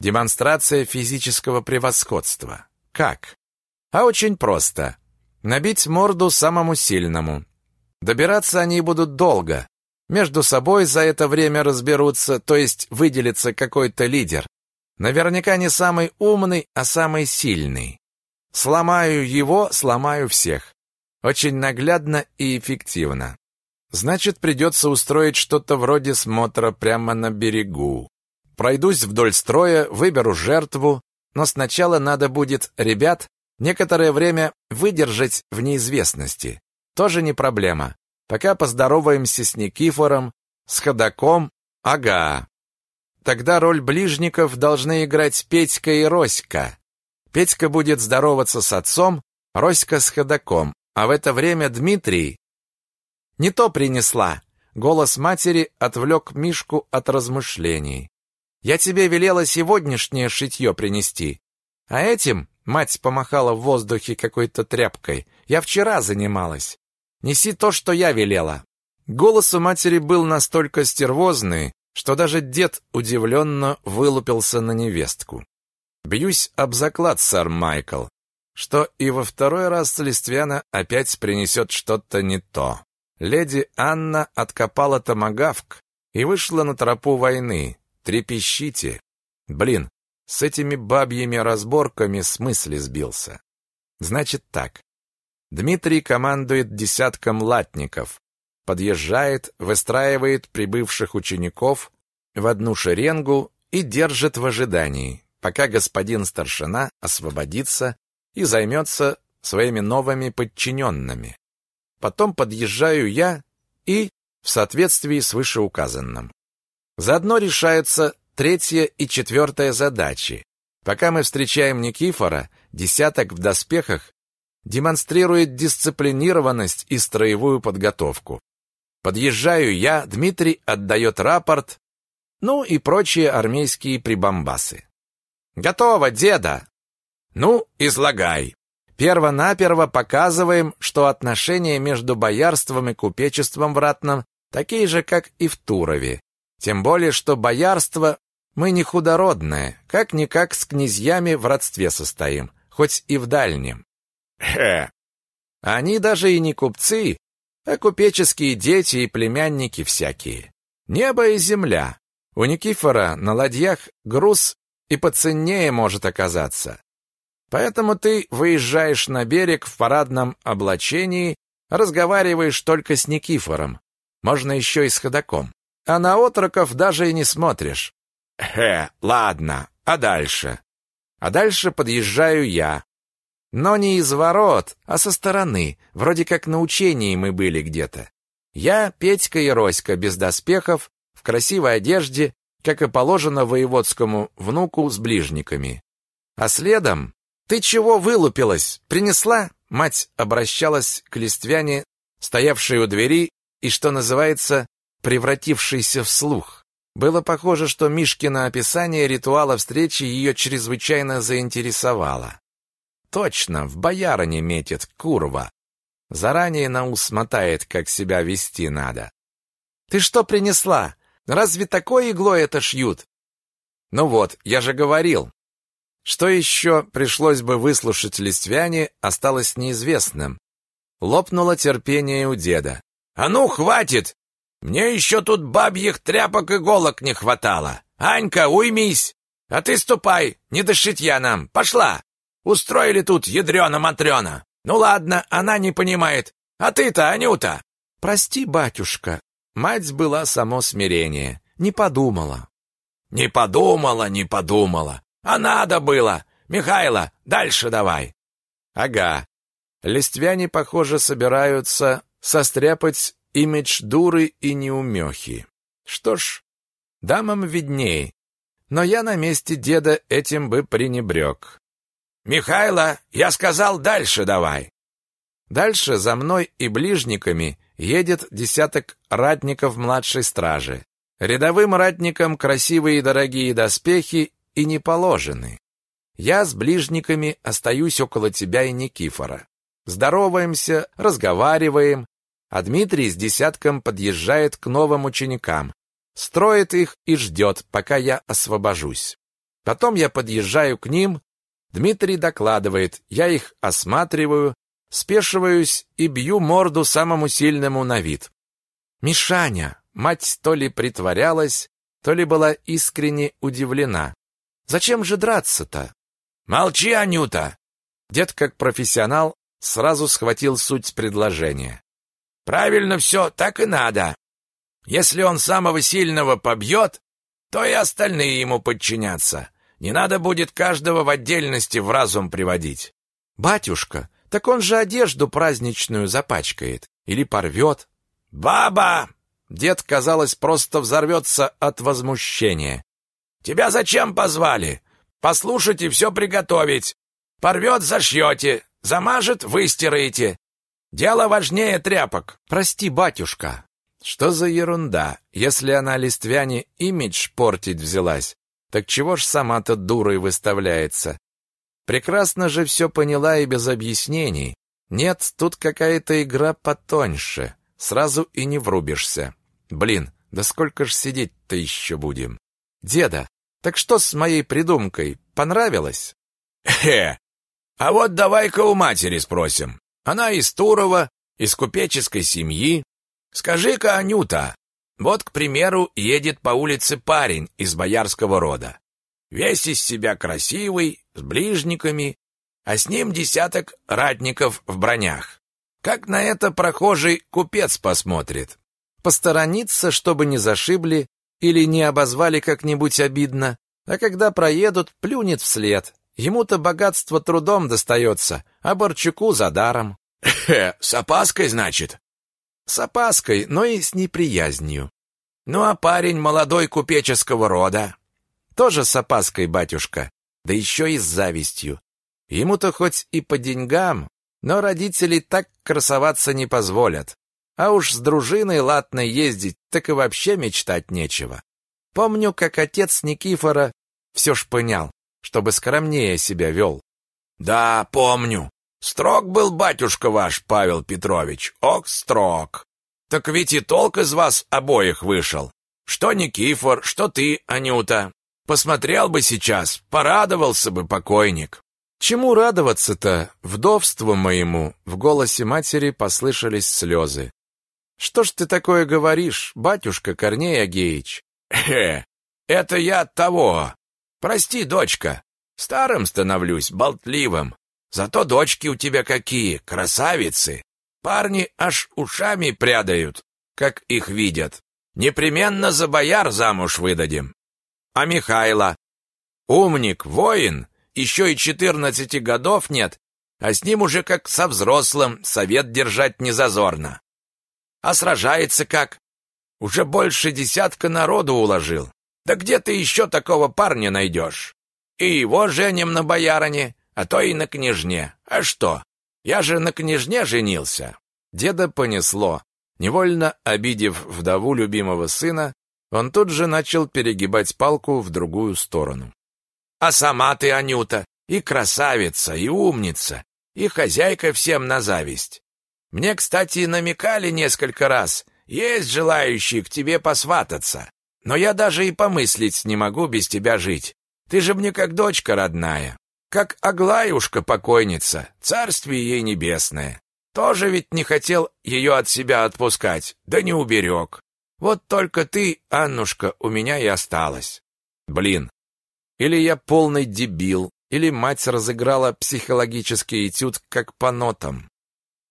Демонстрация физического превосходства. Как? А очень просто. Набить морду самому сильному. Добираться они будут долго. Между собой за это время разберутся, то есть выделится какой-то лидер. Наверняка не самый умный, а самый сильный. Сломаю его, сломаю всех. Очень наглядно и эффективно. Значит, придется устроить что-то вроде смотра прямо на берегу. Пройдусь вдоль строя, выберу жертву, но сначала надо будет ребят некоторое время выдержать в неизвестности. Тоже не проблема. Пока поздороваемся с Никифором, с Ходаком, ага. Тогда роль ближников должны играть Петька и Роська. Петька будет здороваться с отцом, Роська с Ходаком, а в это время Дмитрий не то принесла. Голос матери отвлек Мишку от размышлений. Я тебе велела сегодняшнее шитье принести. А этим, мать помахала в воздухе какой-то тряпкой, я вчера занималась. Неси то, что я велела. Голос у матери был настолько стервозный, что даже дед удивленно вылупился на невестку. Бьюсь об заклад, сэр Майкл, что и во второй раз Листвяна опять принесет что-то не то. Леди Анна откопала томагавк и вышла на тропу войны. Трепещите. Блин, с этими бабьими разборками с мысли сбился. Значит так. Дмитрий командует десятком латников. Подъезжает, выстраивает прибывших учеников в одну шеренгу и держит в ожидании, пока господин старшина освободится и займется своими новыми подчиненными. Потом подъезжаю я и в соответствии с вышеуказанным. Заодно решаются третья и четвертая задачи. Пока мы встречаем Никифора, десяток в доспехах демонстрирует дисциплинированность и строевую подготовку. Подъезжаю я, Дмитрий отдает рапорт, ну и прочие армейские прибамбасы. «Готово, деда!» «Ну, излагай!» Первонаперво показываем, что отношения между боярством и купечеством в Ратном такие же, как и в Турове. Тем более, что боярство мы не худородное, как-никак с князьями в родстве состоим, хоть и в дальнем. Хе. Они даже и не купцы, а купеческие дети и племянники всякие. Небо и земля. У Никифора на ладьях груз и поценнее может оказаться. Поэтому ты выезжаешь на берег в парадном облачении, разговариваешь только с Никифором, можно еще и с ходаком. А на отроков даже и не смотришь. Хе, ладно, а дальше? А дальше подъезжаю я. Но не из ворот, а со стороны, вроде как на учении мы были где-то. Я, Петька и Роська, без доспехов, в красивой одежде, как и положено воеводскому внуку с ближниками. А следом «Ты чего вылупилась? Принесла?» Мать обращалась к листвяне, стоявшей у двери и, что называется, превратившейся в слух. Было похоже, что Мишкино описание ритуала встречи ее чрезвычайно заинтересовало. Точно, в боярине метит, курва. Заранее на ус мотает, как себя вести надо. «Ты что принесла? Разве такой иглой это шьют?» «Ну вот, я же говорил, что еще пришлось бы выслушать Листвяне, осталось неизвестным. Лопнуло терпение у деда. «А ну, хватит! Мне еще тут бабьих тряпок и иголок не хватало. Анька, уймись! А ты ступай, не до шитья нам, пошла! Устроили тут ядрена-матрена. Ну ладно, она не понимает. А ты-то, Анюта!» «Прости, батюшка». Мать была само смирение. Не подумала. «Не подумала, не подумала. А надо было! Михайло, дальше давай!» «Ага. Листвяне, похоже, собираются состряпать имидж дуры и неумехи. Что ж, дамам видней, но я на месте деда этим бы пренебрег. «Михайло, я сказал, дальше давай!» Дальше за мной и ближниками едет десяток ратников младшей стражи. Рядовым ратникам красивые и дорогие доспехи и не положены. Я с ближниками остаюсь около тебя и Никифора. Здороваемся, разговариваем, а Дмитрий с десятком подъезжает к новым ученикам, строит их и ждет, пока я освобожусь. Потом я подъезжаю к ним, Дмитрий докладывает, я их осматриваю, спешиваюсь и бью морду самому сильному на вид. Мишаня, мать то ли притворялась, то ли была искренне удивлена. Зачем же драться-то? Молчи, Анюта. Дед, как профессионал, сразу схватил суть предложения. Правильно все, так и надо. Если он самого сильного побьет, то и остальные ему подчинятся. Не надо будет каждого в отдельности в разум приводить. Батюшка, так он же одежду праздничную запачкает или порвет. Баба! Дед, казалось, просто взорвется от возмущения. Тебя зачем позвали? Послушать и все приготовить. Порвет, зашьете, замажет, выстираете. Дело важнее тряпок. Прости, батюшка. Что за ерунда? Если она листвяне имидж портить взялась, так чего ж сама-то дурой выставляется? Прекрасно же все поняла и без объяснений. Нет, тут какая-то игра потоньше. Сразу и не врубишься. Блин, да сколько ж сидеть-то еще будем? Деда, так что с моей придумкой? Понравилось? Хе. А вот давай-ка у матери спросим. Она из Турова, из купеческой семьи. Скажи-ка, Анюта, вот, к примеру, едет по улице парень из боярского рода. Весь из себя красивый, с ближниками, а с ним десяток ратников в бронях. Как на это прохожий купец посмотрит? Посторониться, чтобы не зашибли или не обозвали как-нибудь обидно, а когда проедут, плюнет вслед. Ему-то богатство трудом достается, а Борчуку за даром. С опаской, значит? С опаской, но и с неприязнью. Ну а парень молодой купеческого рода? Тоже с опаской, батюшка, да еще и с завистью. Ему-то хоть и по деньгам, но родители так красоваться не позволят. А уж с дружиной латной ездить так и вообще мечтать нечего. Помню, как отец Никифора все шпынял, чтобы скромнее себя вел. Да, помню. Строг был батюшка ваш, Павел Петрович, ок, строг. Так ведь и толк из вас обоих вышел. Что Никифор, что ты, Анюта. Посмотрел бы сейчас, порадовался бы покойник. Чему радоваться-то? Вдовству моему. В голосе матери послышались слезы. Что ж ты такое говоришь, батюшка Корней Агеич? Э, это я от того. Прости, дочка. Старым становлюсь, болтливым. Зато дочки у тебя какие, красавицы. Парни аж ушами прядают, как их видят. Непременно за бояр замуж выдадим. А Михайло? Умник, воин, еще и четырнадцати годов нет, а с ним уже как со взрослым совет держать не зазорно. А сражается как? Уже больше десятка народу уложил. Да где ты еще такого парня найдешь? И его женим на боярине, а то и на княжне. А что? Я же на княжне женился. Деда понесло. Невольно обидев вдову любимого сына, он тут же начал перегибать палку в другую сторону. А сама ты, Анюта, и красавица, и умница, и хозяйка всем на зависть. Мне, кстати, намекали несколько раз, есть желающие к тебе посвататься. Но я даже и помыслить не могу без тебя жить. Ты же мне как дочка родная. Как Аглаюшка покойница, царствие ей небесное. Тоже ведь не хотел ее от себя отпускать, да не уберег. Вот только ты, Аннушка, у меня и осталась. Блин. Или я полный дебил, или мать разыграла психологический этюд как по нотам.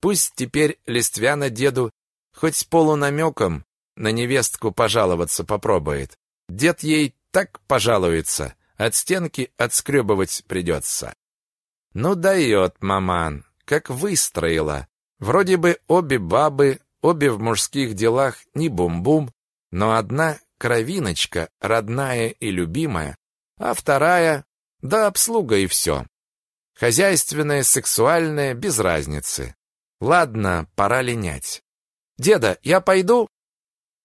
Пусть теперь Листвяна деду хоть с полунамеком на невестку пожаловаться попробует. Дед ей так пожалуется, от стенки отскребывать придется. Ну дает, маман. как выстроила. Вроде бы обе бабы, обе в мужских делах не бум-бум, но одна кровиночка, родная и любимая, а вторая, да обслуга и все. Хозяйственная, сексуальная, без разницы. Ладно, пора линять. Деда, я пойду?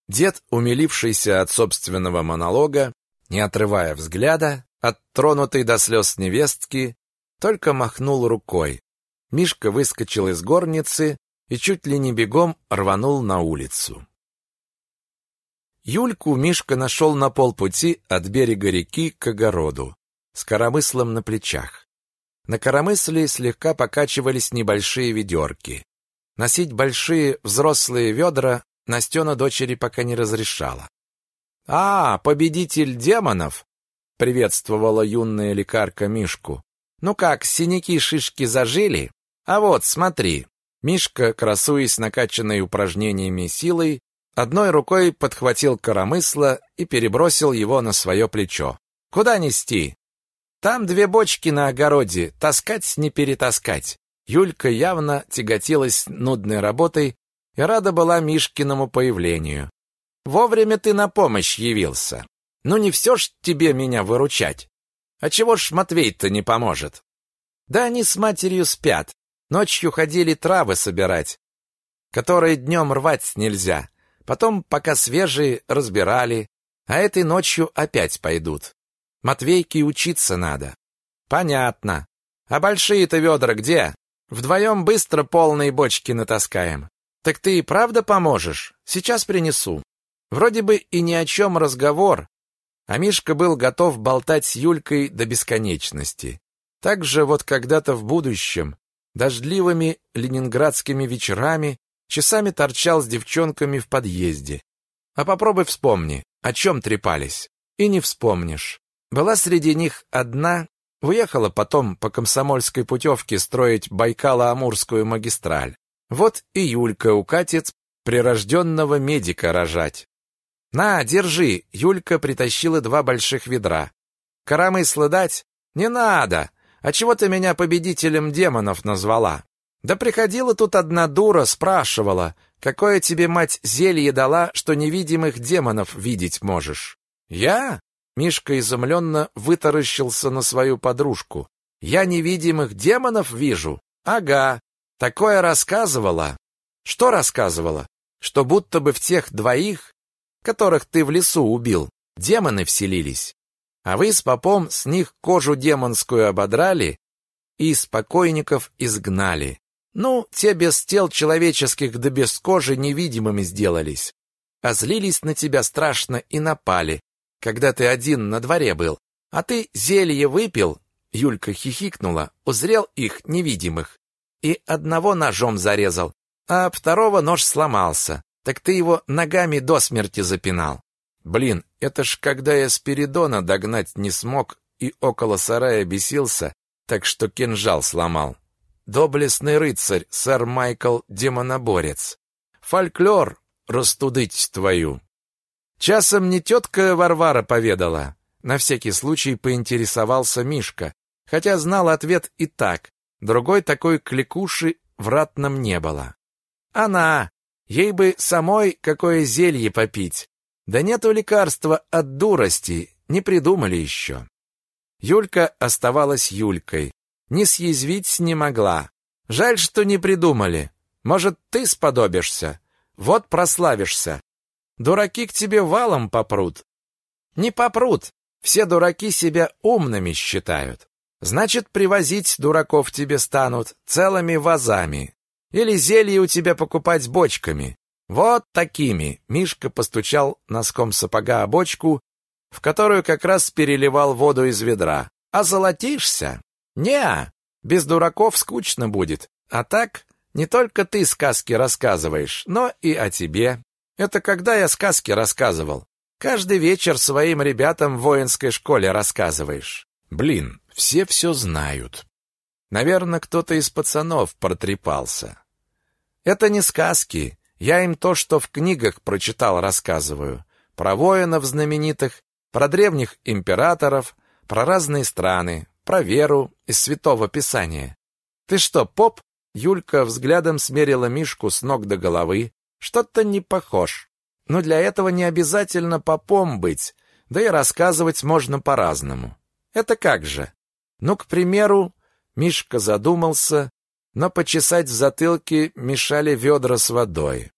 Дед, умилившийся от собственного монолога, не отрывая взгляда от тронутой до слез невестки, только махнул рукой. Мишка выскочил из горницы и чуть ли не бегом рванул на улицу. Юльку Мишка нашел на полпути от берега реки к огороду, с коромыслом на плечах. На коромысле слегка покачивались небольшие ведерки. Носить большие взрослые ведра Настена дочери пока не разрешала. «А, победитель демонов!» — приветствовала юная лекарка Мишку. «Ну как, синяки-шишки зажили? А вот, смотри!» Мишка, красуясь накачанной упражнениями силой, одной рукой подхватил коромысло и перебросил его на свое плечо. «Куда нести?» «Там две бочки на огороде, таскать не перетаскать». Юлька явно тяготилась нудной работой и рада была Мишкиному появлению. Вовремя ты на помощь явился. Ну не все ж тебе меня выручать. А чего ж Матвей-то не поможет? Да они с матерью спят. Ночью ходили травы собирать, которые днем рвать нельзя. Потом, пока свежие, разбирали, а этой ночью опять пойдут. Матвейке учиться надо. Понятно. А большие-то ведра где? Вдвоем быстро полные бочки натаскаем. Так ты и правда поможешь? Сейчас принесу. Вроде бы и ни о чем разговор, а Мишка был готов болтать с Юлькой до бесконечности. Так же вот когда-то в будущем, дождливыми ленинградскими вечерами, часами торчал с девчонками в подъезде. А попробуй вспомни, о чем трепались. И не вспомнишь. Была среди них одна, уехала потом по комсомольской путевке строить Байкало-Амурскую магистраль. Вот и Юлька укатит прирожденного медика рожать. На, держи, Юлька притащила два больших ведра. Коромысло дать? Не надо. А чего ты меня победителем демонов назвала? Да приходила тут одна дура, спрашивала, какое тебе мать зелье дала, что невидимых демонов видеть можешь. Я? Мишка изумленно вытаращился на свою подружку. Я невидимых демонов вижу? Ага, Такое рассказывала. Что рассказывала? Что будто бы в тех двоих, которых ты в лесу убил, демоны вселились. А вы с попом с них кожу демонскую ободрали и из покойников изгнали. Ну, те без тел человеческих да без кожи невидимыми сделались. А злились на тебя страшно и напали, когда ты один на дворе был. А ты зелье выпил, Юлька хихикнула, узрел их невидимых и одного ножом зарезал, а второго нож сломался. Так ты его ногами до смерти запинал. Блин, это ж когда я Спиридона догнать не смог и около сарая бесился, так что кинжал сломал. Доблестный рыцарь, сэр Майкл Демоноборец. Фольклор растудыть твою. Часом не тетка Варвара поведала. На всякий случай поинтересовался Мишка, хотя знал ответ и так. Другой такой кликуши в ратном не было. Она! Ей бы самой какое зелье попить. Да нету лекарства от дурости, не придумали еще. Юлька оставалась Юлькой. Не съязвить не могла. Жаль, что не придумали. Может, ты сподобишься? Вот прославишься. Дураки к тебе валом попрут. Не попрут. Все дураки себя умными считают. Значит, привозить дураков тебе станут целыми вазами. Или зелье у тебя покупать бочками. Вот такими. Мишка постучал носком сапога о бочку, в которую как раз переливал воду из ведра. А золотишься? Не, без дураков скучно будет. А так, не только ты сказки рассказываешь, но и о тебе. Это когда я сказки рассказывал? Каждый вечер своим ребятам в воинской школе рассказываешь. Блин, все все знают. Наверное, кто-то из пацанов протрепался. Это не сказки. Я им то, что в книгах прочитал, рассказываю. Про воинов знаменитых, про древних императоров, про разные страны, про веру из Святого Писания. Ты что, поп? Юлька взглядом смерила Мишку с ног до головы. Что-то не похож. Но для этого не обязательно попом быть, да и рассказывать можно по-разному. Это как же? Ну, к примеру, Мишка задумался, но почесать в затылке мешали ведра с водой.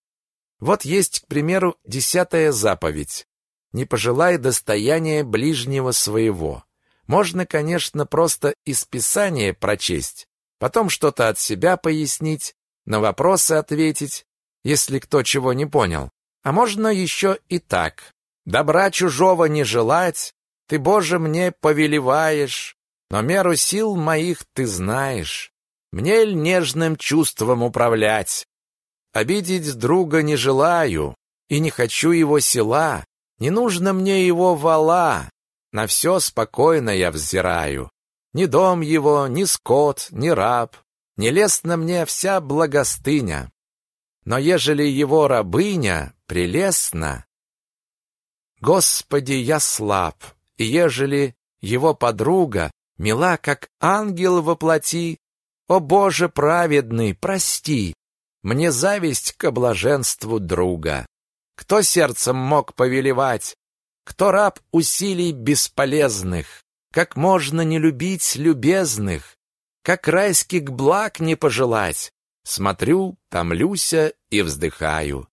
Вот есть, к примеру, десятая заповедь. Не пожелай достояния ближнего своего. Можно, конечно, просто из Писания прочесть, потом что-то от себя пояснить, на вопросы ответить, если кто чего не понял. А можно еще и так. Добра чужого не желать, ты, Боже, мне повелеваешь, но меру сил моих ты знаешь. Мне ль нежным чувством управлять? Обидеть друга не желаю, и не хочу его села, не нужно мне его вала, на все спокойно я взираю. Ни дом его, ни скот, ни раб, не лестна мне вся благостыня. Но ежели его рабыня прелестна, Господи, я слаб, и ежели его подруга мила, как ангел во плоти, о Боже праведный, прости, мне зависть к блаженству друга. Кто сердцем мог повелевать, кто раб усилий бесполезных, как можно не любить любезных, как райских благ не пожелать, Смотрю, томлюся и вздыхаю.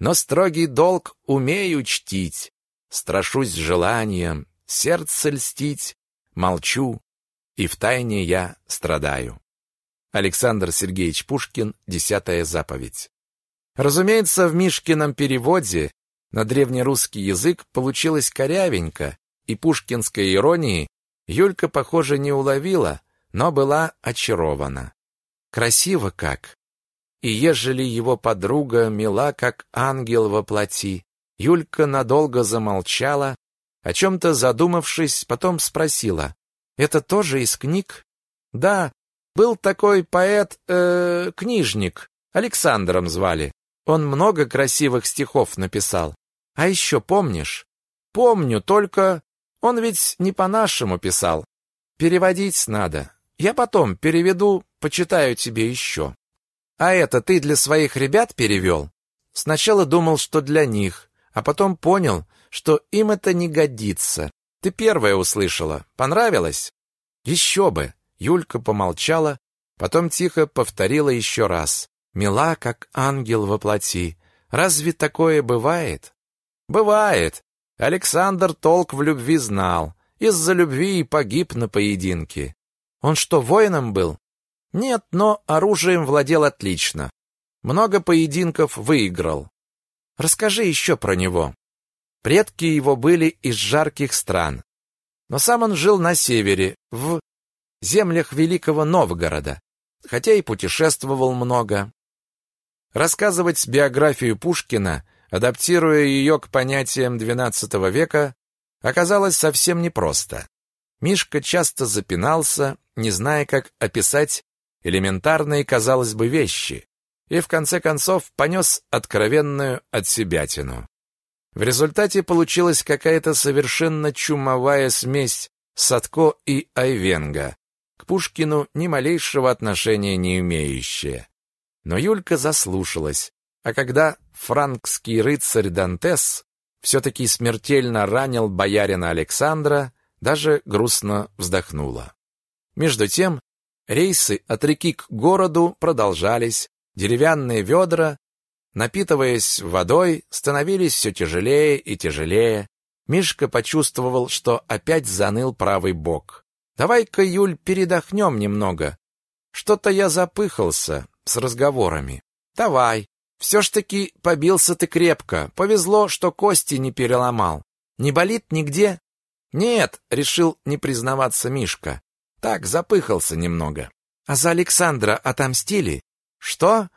Но строгий долг умею чтить. Страшусь желанием, сердце льстить, молчу, и втайне я страдаю. Александр Сергеевич Пушкин, Десятая заповедь. Разумеется, в Мишкином переводе на древнерусский язык получилось корявенько, и пушкинской иронии Юлька, похоже, не уловила, но была очарована. Красиво как. И ежели его подруга мила, как ангел во плоти, Юлька надолго замолчала, о чем-то задумавшись, потом спросила, «Это тоже из книг?» «Да, был такой поэт, э, книжник, Александром звали. Он много красивых стихов написал. А еще помнишь?» «Помню, только он ведь не по-нашему писал. Переводить надо. Я потом переведу, почитаю тебе еще». А это ты для своих ребят перевел? Сначала думал, что для них, а потом понял, что им это не годится. Ты первая услышала. Понравилось? Еще бы. Юлька помолчала, потом тихо повторила еще раз. Мила, как ангел во плоти. Разве такое бывает? Бывает. Александр толк в любви знал. Из-за любви и погиб на поединке. Он что, воином был? Нет, но оружием владел отлично. Много поединков выиграл. Расскажи еще про него. Предки его были из жарких стран. Но сам он жил на севере, в землях Великого Новгорода, хотя и путешествовал много. Рассказывать биографию Пушкина, адаптируя ее к понятиям XII века, оказалось совсем непросто. Мишка часто запинался, не зная, как описать элементарные, казалось бы, вещи, и в конце концов понес откровенную отсебятину. В результате получилась какая-то совершенно чумовая смесь Садко и Айвенга, к Пушкину ни малейшего отношения не имеющая. Но Юлька заслушалась, а когда франкский рыцарь Дантес все-таки смертельно ранил боярина Александра, даже грустно вздохнула. Между тем Рейсы от реки к городу продолжались, деревянные ведра, напитываясь водой, становились все тяжелее и тяжелее. Мишка почувствовал, что опять заныл правый бок. «Давай-ка, Юль, передохнем немного. Что-то я запыхался с разговорами. Давай. Все ж таки побился ты крепко. Повезло, что кости не переломал. Не болит нигде?» «Нет», — решил не признаваться Мишка. Так, запыхался немного. А за Александра отомстили? Что?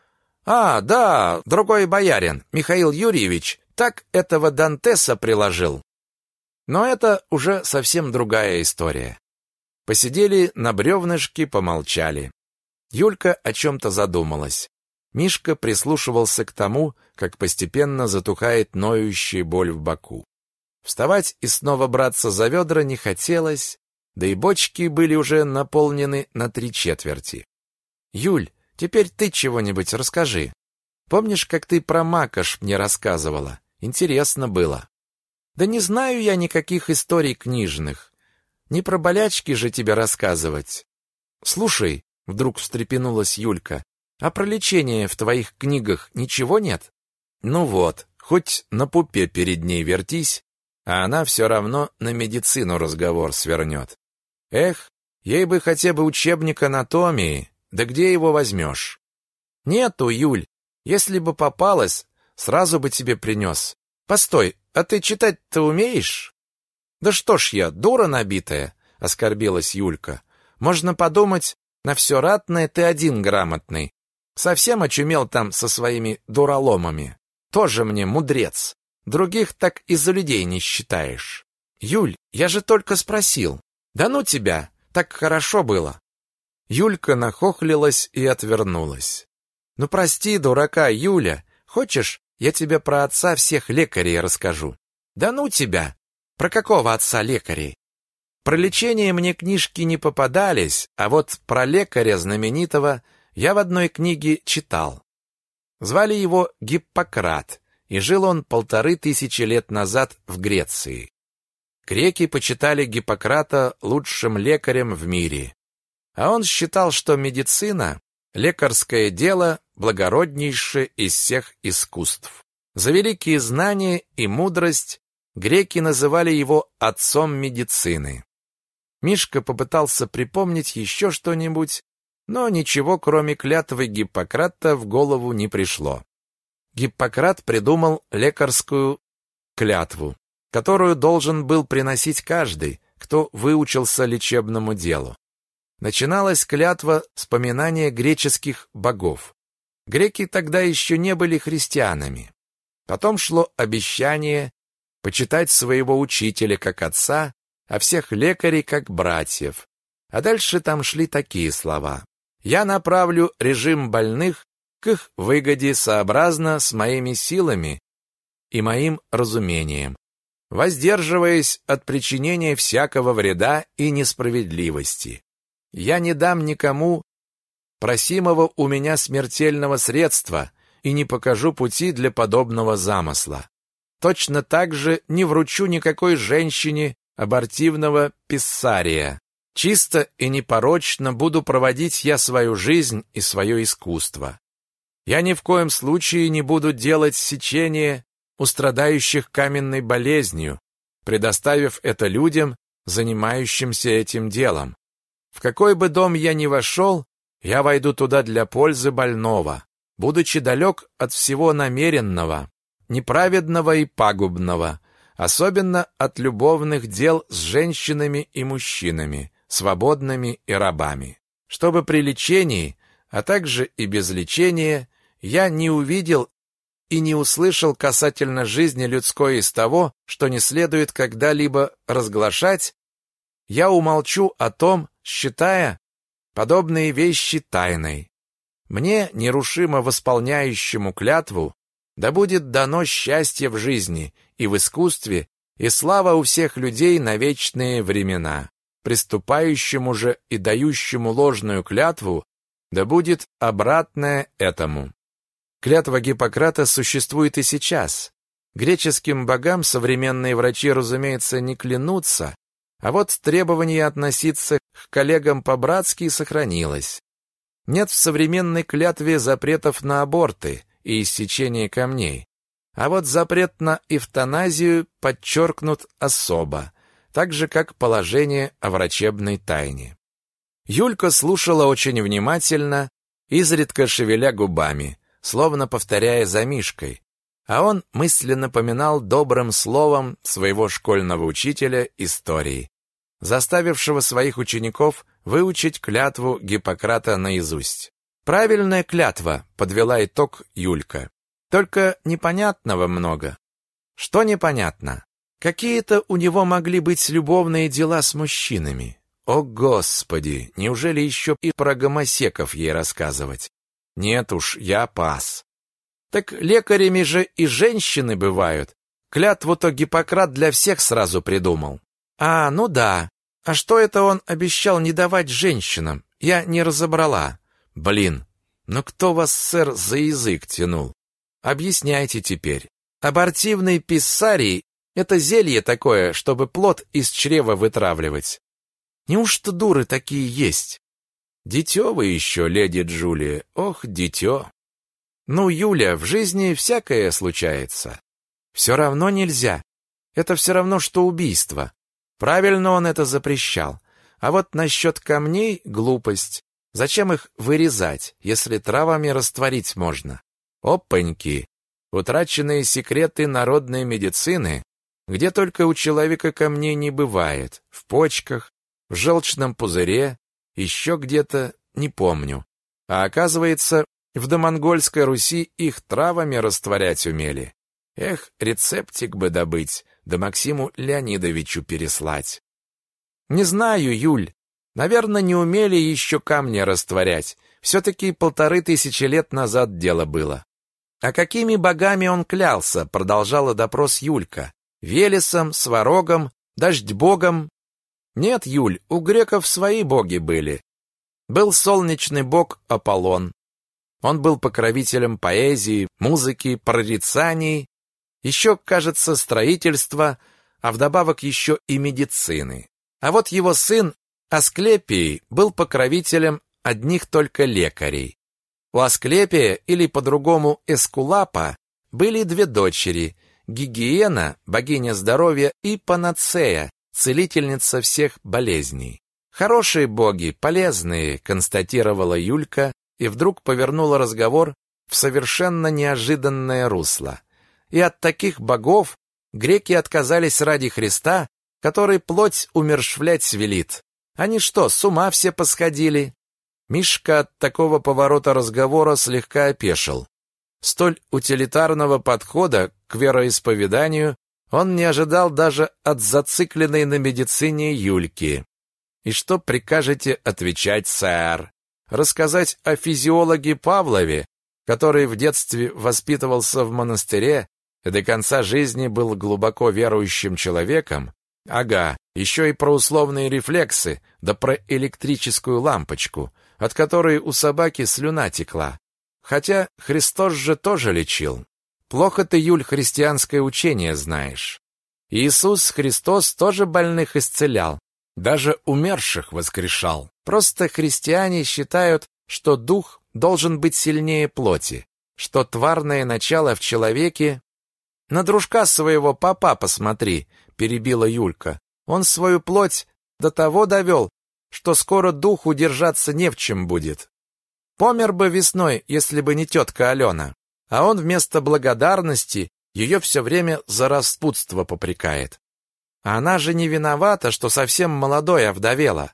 А, да, другой боярин, Михаил Юрьевич, так этого Дантеса приложил. Но это уже совсем другая история. Посидели на бревнышке, помолчали. Юлька о чем-то задумалась. Мишка прислушивался к тому, как постепенно затухает ноющая боль в боку. Вставать и снова браться за ведра не хотелось, да и бочки были уже наполнены на три четверти. «Юль, Теперь ты чего-нибудь расскажи. Помнишь, как ты про Макаш мне рассказывала? Интересно было. Да не знаю я никаких историй книжных. Не про болячки же тебе рассказывать. Слушай, вдруг встрепенулась Юлька, а про лечение в твоих книгах ничего нет? Ну вот, хоть на пупе перед ней вертись, а она все равно на медицину разговор свернет. Эх, ей бы хотя бы учебник анатомии, да где его возьмешь? Нету, Юль, если бы попалась, сразу бы тебе принес. Постой, а ты читать-то умеешь? Да что ж я, дура набитая, оскорбилась Юлька. Можно подумать, на все ратное ты один грамотный. Совсем очумел там со своими дураломами. Тоже мне мудрец. Других так и за людей не считаешь. Юль, я же только спросил. Да ну тебя, так хорошо было. Юлька нахохлилась и отвернулась. Ну прости, дурака, Юля. Хочешь, я тебе про отца всех лекарей расскажу? Да ну тебя. Про какого отца лекарей? Про лечение мне книжки не попадались, а вот про лекаря знаменитого я в одной книге читал. Звали его Гиппократ, и жил он полторы тысячи лет назад в Греции. Греки почитали Гиппократа лучшим лекарем в мире. А он считал, что медицина – лекарское дело благороднейшее из всех искусств. За великие знания и мудрость греки называли его отцом медицины. Мишка попытался припомнить еще что-нибудь, но ничего, кроме клятвы Гиппократа, в голову не пришло. Гиппократ придумал лекарскую клятву, которую должен был приносить каждый, кто выучился лечебному делу. Начиналась клятва с греческих богов. Греки тогда еще не были христианами. Потом шло обещание почитать своего учителя как отца а всех лекарей как братьев. А дальше там шли такие слова. «Я направлю режим больных к их выгоде сообразно с моими силами и моим разумением, воздерживаясь от причинения всякого вреда и несправедливости. Я не дам никому просимого у меня смертельного средства и не покажу пути для подобного замысла. Точно так же не вручу никакой женщине абортивного писсария. Чисто и непорочно буду проводить я свою жизнь и свое искусство. Я ни в коем случае не буду делать сечение у страдающих каменной болезнью, предоставив это людям, занимающимся этим делом. В какой бы дом я ни вошел, я войду туда для пользы больного, будучи далек от всего намеренного, неправедного и пагубного, особенно от любовных дел с женщинами и мужчинами, свободными и рабами. Чтобы при лечении, а также и без лечения, я не увидел и не услышал касательно жизни людской из того, что не следует когда-либо разглашать, я умолчу о том, считая подобные вещи тайной. Мне, нерушимо восполняющему клятву, да будет дано счастье в жизни и в искусстве, и слава у всех людей на вечные времена. Приступающему же и дающему ложную клятву, да будет обратное этому. Клятва Гиппократа существует и сейчас. Греческим богам современные врачи, разумеется, не клянутся, а вот требование относиться к коллегам по-братски сохранилось. Нет в современной клятве запретов на аборты и иссечение камней. А вот запрет на эвтаназию подчеркнут особо, так же, как положение о врачебной тайне. Юлька слушала очень внимательно, изредка шевеля губами, словно повторяя за Мишкой, а он мысленно поминал добрым словом своего школьного учителя истории, заставившего своих учеников выучить клятву Гиппократа наизусть. «Правильная клятва», — подвела итог Юлька. Только непонятного много. Что непонятно? Какие-то у него могли быть любовные дела с мужчинами. О, Господи, неужели еще и про гомосеков ей рассказывать? Нет уж, я пас. Так лекарями же и женщины бывают. Клятву-то Гиппократ для всех сразу придумал. А, ну да. А что это он обещал не давать женщинам? Я не разобрала. Блин, Но кто вас, сэр, за язык тянул? Объясняйте теперь. Абортивный писсарий — это зелье такое, чтобы плод из чрева вытравливать. Неужто дуры такие есть? Дитё вы еще, леди Джулия, ох, дитё. Ну, Юля, в жизни всякое случается. Все равно нельзя. Это все равно, что убийство. Правильно он это запрещал. А вот насчет камней — глупость. Зачем их вырезать, если травами растворить можно? Опаньки! Утраченные секреты народной медицины, где только у человека камней не бывает. В почках, в желчном пузыре, еще где-то, не помню. А оказывается, в домонгольской Руси их травами растворять умели. Эх, рецептик бы добыть, да Максиму Леонидовичу переслать. Не знаю, Юль. Наверное, не умели еще камни растворять. Все-таки полторы тысячи лет назад дело было. А какими богами он клялся, продолжала допрос Юлька. Велесом, Сварогом, Дождь-богом? Нет, Юль, у греков свои боги были. Был солнечный бог Аполлон. Он был покровителем поэзии, музыки, прорицаний, еще, кажется, строительства, а вдобавок еще и медицины. А вот его сын Асклепий был покровителем одних только лекарей. У Асклепия, или по-другому Эскулапа, были две дочери – Гигиена, богиня здоровья, и Панацея, целительница всех болезней. Хорошие боги, полезные, констатировала Юлька и вдруг повернула разговор в совершенно неожиданное русло. И от таких богов греки отказались ради Христа, который плоть умершвлять велит. Они что, с ума все посходили? Мишка от такого поворота разговора слегка опешил. Столь утилитарного подхода к вероисповеданию он не ожидал даже от зацикленной на медицине Юльки. «И что прикажете отвечать, сэр? Рассказать о физиологе Павлове, который в детстве воспитывался в монастыре и до конца жизни был глубоко верующим человеком, ага, еще и про условные рефлексы, да про электрическую лампочку, от которой у собаки слюна текла. Хотя Христос же тоже лечил. Плохо ты, Юль, христианское учение знаешь. Иисус Христос тоже больных исцелял, даже умерших воскрешал. Просто христиане считают, что дух должен быть сильнее плоти, что тварное начало в человеке на дружка своего папа посмотри, перебила Юлька. Он свою плоть до того довел, что скоро духу держаться не в чем будет. Помер бы весной, если бы не тетка Алена. А он вместо благодарности ее все время за распутство попрекает. Она же не виновата, что совсем молодой овдовела.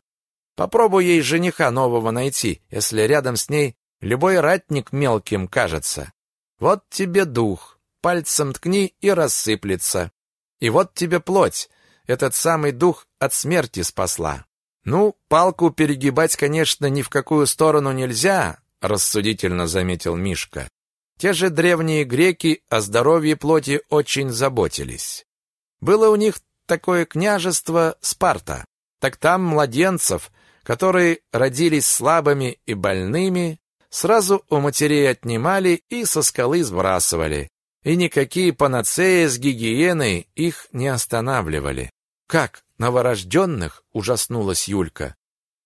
Попробуй ей жениха нового найти, если рядом с ней любой ратник мелким кажется. Вот тебе дух пальцем ткни и рассыплется. И вот тебе плоть, этот самый дух от смерти спасла. Ну, палку перегибать, конечно, ни в какую сторону нельзя, рассудительно заметил Мишка. Те же древние греки о здоровье плоти очень заботились. Было у них такое княжество Спарта. Так там младенцев, которые родились слабыми и больными, сразу у матерей отнимали и со скалы сбрасывали, и никакие панацеи с гигиеной их не останавливали. «Как, новорожденных?» — ужаснулась Юлька.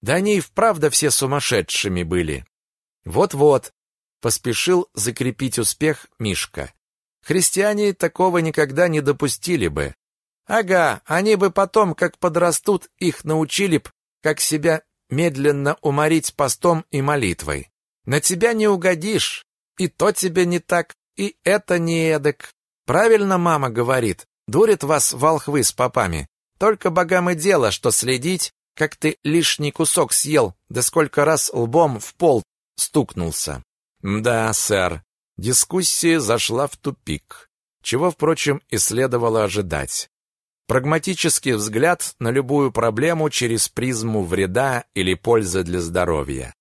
«Да они и вправду все сумасшедшими были». «Вот-вот», — поспешил закрепить успех Мишка. «Христиане такого никогда не допустили бы. Ага, они бы потом, как подрастут, их научили б, как себя медленно уморить постом и молитвой. На тебя не угодишь, и то тебе не так, и это не эдак. Правильно мама говорит, дурит вас волхвы с попами. Только богам и дело, что следить, как ты лишний кусок съел, да сколько раз лбом в пол стукнулся. Да, сэр, дискуссия зашла в тупик, чего, впрочем, и следовало ожидать. Прагматический взгляд на любую проблему через призму вреда или пользы для здоровья.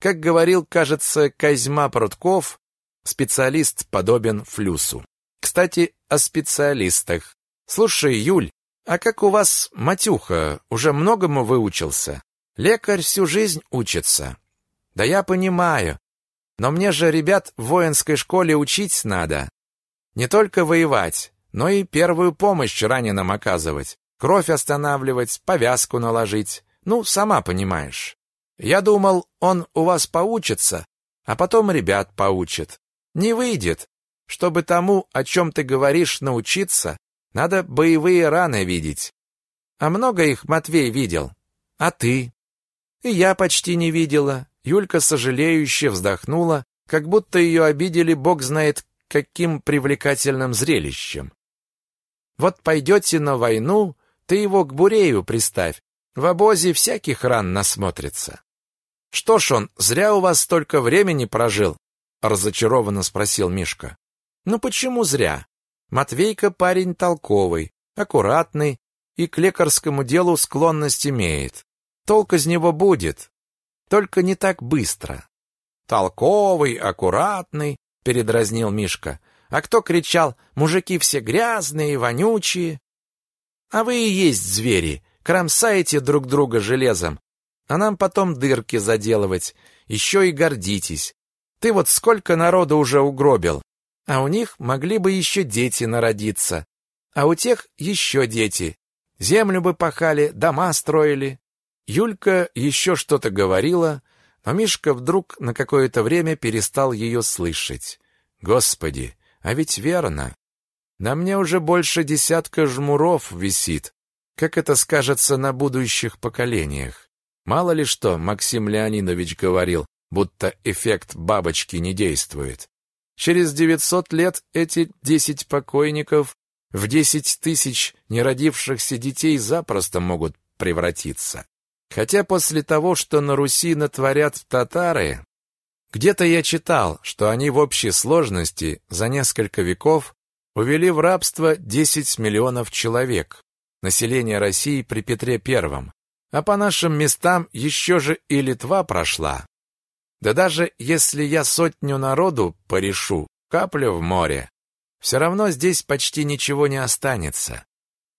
Как говорил, кажется, Козьма Прутков, Специалист подобен флюсу. Кстати, о специалистах. Слушай, Юль, а как у вас Матюха уже многому выучился? Лекарь всю жизнь учится. Да я понимаю. Но мне же ребят в воинской школе учить надо. Не только воевать, но и первую помощь раненым оказывать, кровь останавливать, повязку наложить. Ну, сама понимаешь. Я думал, он у вас поучится, а потом ребят поучит. Не выйдет. Чтобы тому, о чем ты говоришь, научиться, надо боевые раны видеть. А много их Матвей видел? А ты? И я почти не видела. Юлька сожалеюще вздохнула, как будто ее обидели бог знает каким привлекательным зрелищем. Вот пойдете на войну, ты его к Бурею приставь. В обозе всяких ран насмотрится. Что ж он, зря у вас столько времени прожил? разочарованно спросил Мишка. Ну почему зря? Матвейка парень толковый, аккуратный и к лекарскому делу склонность имеет. Толк из него будет, только не так быстро. Толковый, аккуратный, передразнил Мишка. А кто кричал: "Мужики все грязные, вонючие"? А вы и есть звери, кромсаете друг друга железом, а нам потом дырки заделывать. Еще и гордитесь. Ты вот сколько народу уже угробил, а у них могли бы еще дети народиться, а у тех еще дети. Землю бы пахали, дома строили. Юлька еще что-то говорила, но Мишка вдруг на какое-то время перестал ее слышать. Господи, а ведь верно. На мне уже больше десятка жмуров висит. Как это скажется на будущих поколениях? Мало ли что Максим Леонидович говорил, будто эффект бабочки не действует. Через 900 лет эти 10 покойников в 10 тысяч неродившихся детей запросто могут превратиться. Хотя после того, что на Руси натворят татары, где-то я читал, что они в общей сложности за несколько веков увели в рабство 10 миллионов человек, население России при Петре I, а по нашим местам еще же и Литва прошла. Да даже если я сотню народу порешу, каплю в море, все равно здесь почти ничего не останется.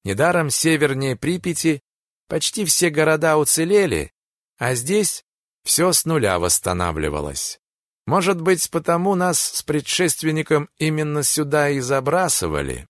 Недаром севернее Припяти почти все города уцелели, а здесь все с нуля восстанавливалось. Может быть, потому нас с предшественником именно сюда и забрасывали?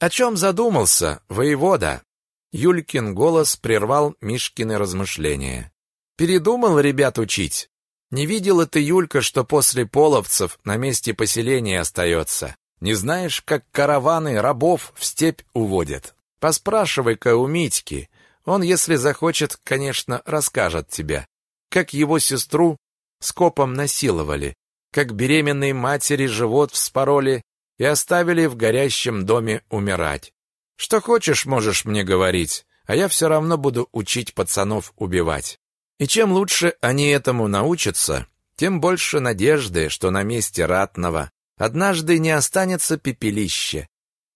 О чем задумался, воевода? Юлькин голос прервал Мишкины размышления. Передумал ребят учить? Не видела ты, Юлька, что после половцев на месте поселения остается? Не знаешь, как караваны рабов в степь уводят? Поспрашивай-ка у Митьки. Он, если захочет, конечно, расскажет тебе, как его сестру скопом насиловали, как беременной матери живот вспороли и оставили в горящем доме умирать. Что хочешь, можешь мне говорить, а я все равно буду учить пацанов убивать. И чем лучше они этому научатся, тем больше надежды, что на месте ратного однажды не останется пепелище,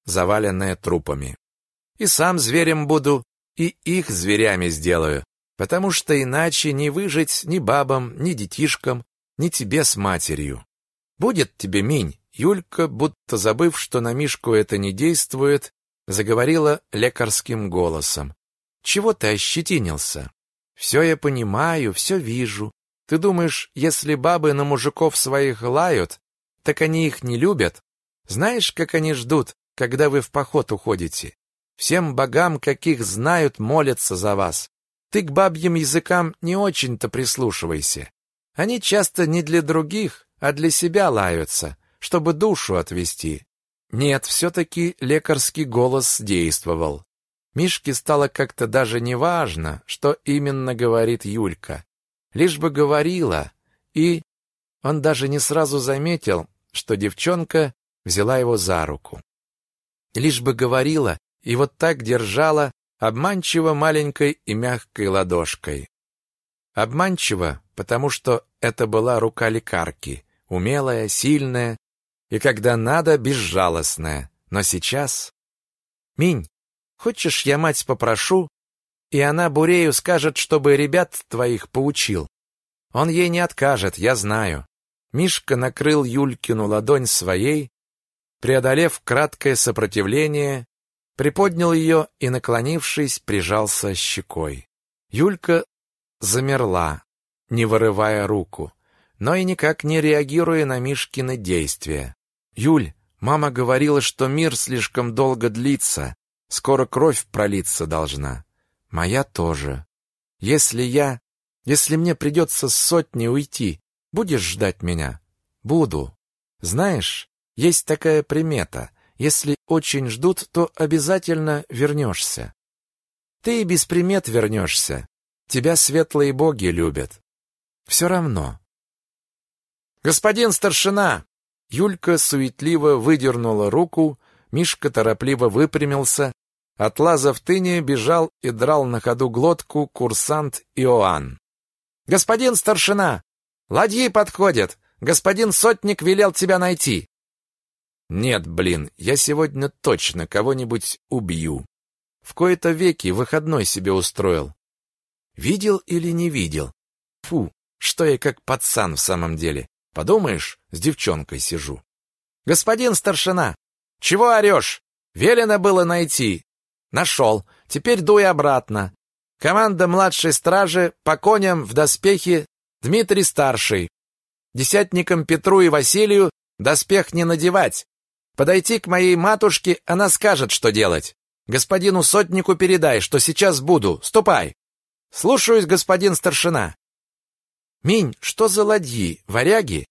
заваленное трупами. И сам зверем буду, и их зверями сделаю, потому что иначе не выжить ни бабам, ни детишкам, ни тебе с матерью. Будет тебе минь. Юлька, будто забыв, что на Мишку это не действует, заговорила лекарским голосом. Чего ты ощетинился? Все я понимаю, все вижу. Ты думаешь, если бабы на мужиков своих лают, так они их не любят? Знаешь, как они ждут, когда вы в поход уходите? Всем богам, каких знают, молятся за вас. Ты к бабьим языкам не очень-то прислушивайся. Они часто не для других, а для себя лаются, чтобы душу отвести. Нет, все-таки лекарский голос действовал. Мишке стало как-то даже неважно, что именно говорит Юлька. Лишь бы говорила, и он даже не сразу заметил, что девчонка взяла его за руку. Лишь бы говорила и вот так держала обманчиво маленькой и мягкой ладошкой. Обманчиво, потому что это была рука лекарки, умелая, сильная и, когда надо, безжалостная. Но сейчас... Минь, Хочешь, я мать попрошу, и она Бурею скажет, чтобы ребят твоих поучил. Он ей не откажет, я знаю. Мишка накрыл Юлькину ладонь своей, преодолев краткое сопротивление, приподнял ее и, наклонившись, прижался щекой. Юлька замерла, не вырывая руку. но и никак не реагируя на Мишкины действия. «Юль, мама говорила, что мир слишком долго длится, скоро кровь пролиться должна. Моя тоже. Если я... Если мне придется сотни уйти, будешь ждать меня?» «Буду. Знаешь, есть такая примета. Если очень ждут, то обязательно вернешься. Ты и без примет вернешься. Тебя светлые боги любят. Все равно. Господин старшина! Юлька суетливо выдернула руку, Мишка торопливо выпрямился. От лаза в тыне бежал и драл на ходу глотку курсант Иоанн. «Господин старшина! Ладьи подходят! Господин сотник велел тебя найти!» «Нет, блин, я сегодня точно кого-нибудь убью!» В кои-то веки выходной себе устроил. Видел или не видел? Фу, что я как пацан в самом деле. Подумаешь, с девчонкой сижу. Господин старшина, чего орешь? Велено было найти. Нашел. Теперь дуй обратно. Команда младшей стражи по коням в доспехе Дмитрий Старший. Десятникам Петру и Василию доспех не надевать. Подойти к моей матушке, она скажет, что делать. Господину сотнику передай, что сейчас буду. Ступай. Слушаюсь, господин старшина. Минь, что за ладьи? Варяги?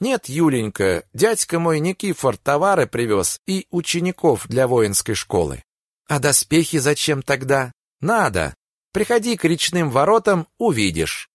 Нет, Юленька, дядька мой Никифор товары привез и учеников для воинской школы. А доспехи зачем тогда? Надо. Приходи к речным воротам, увидишь.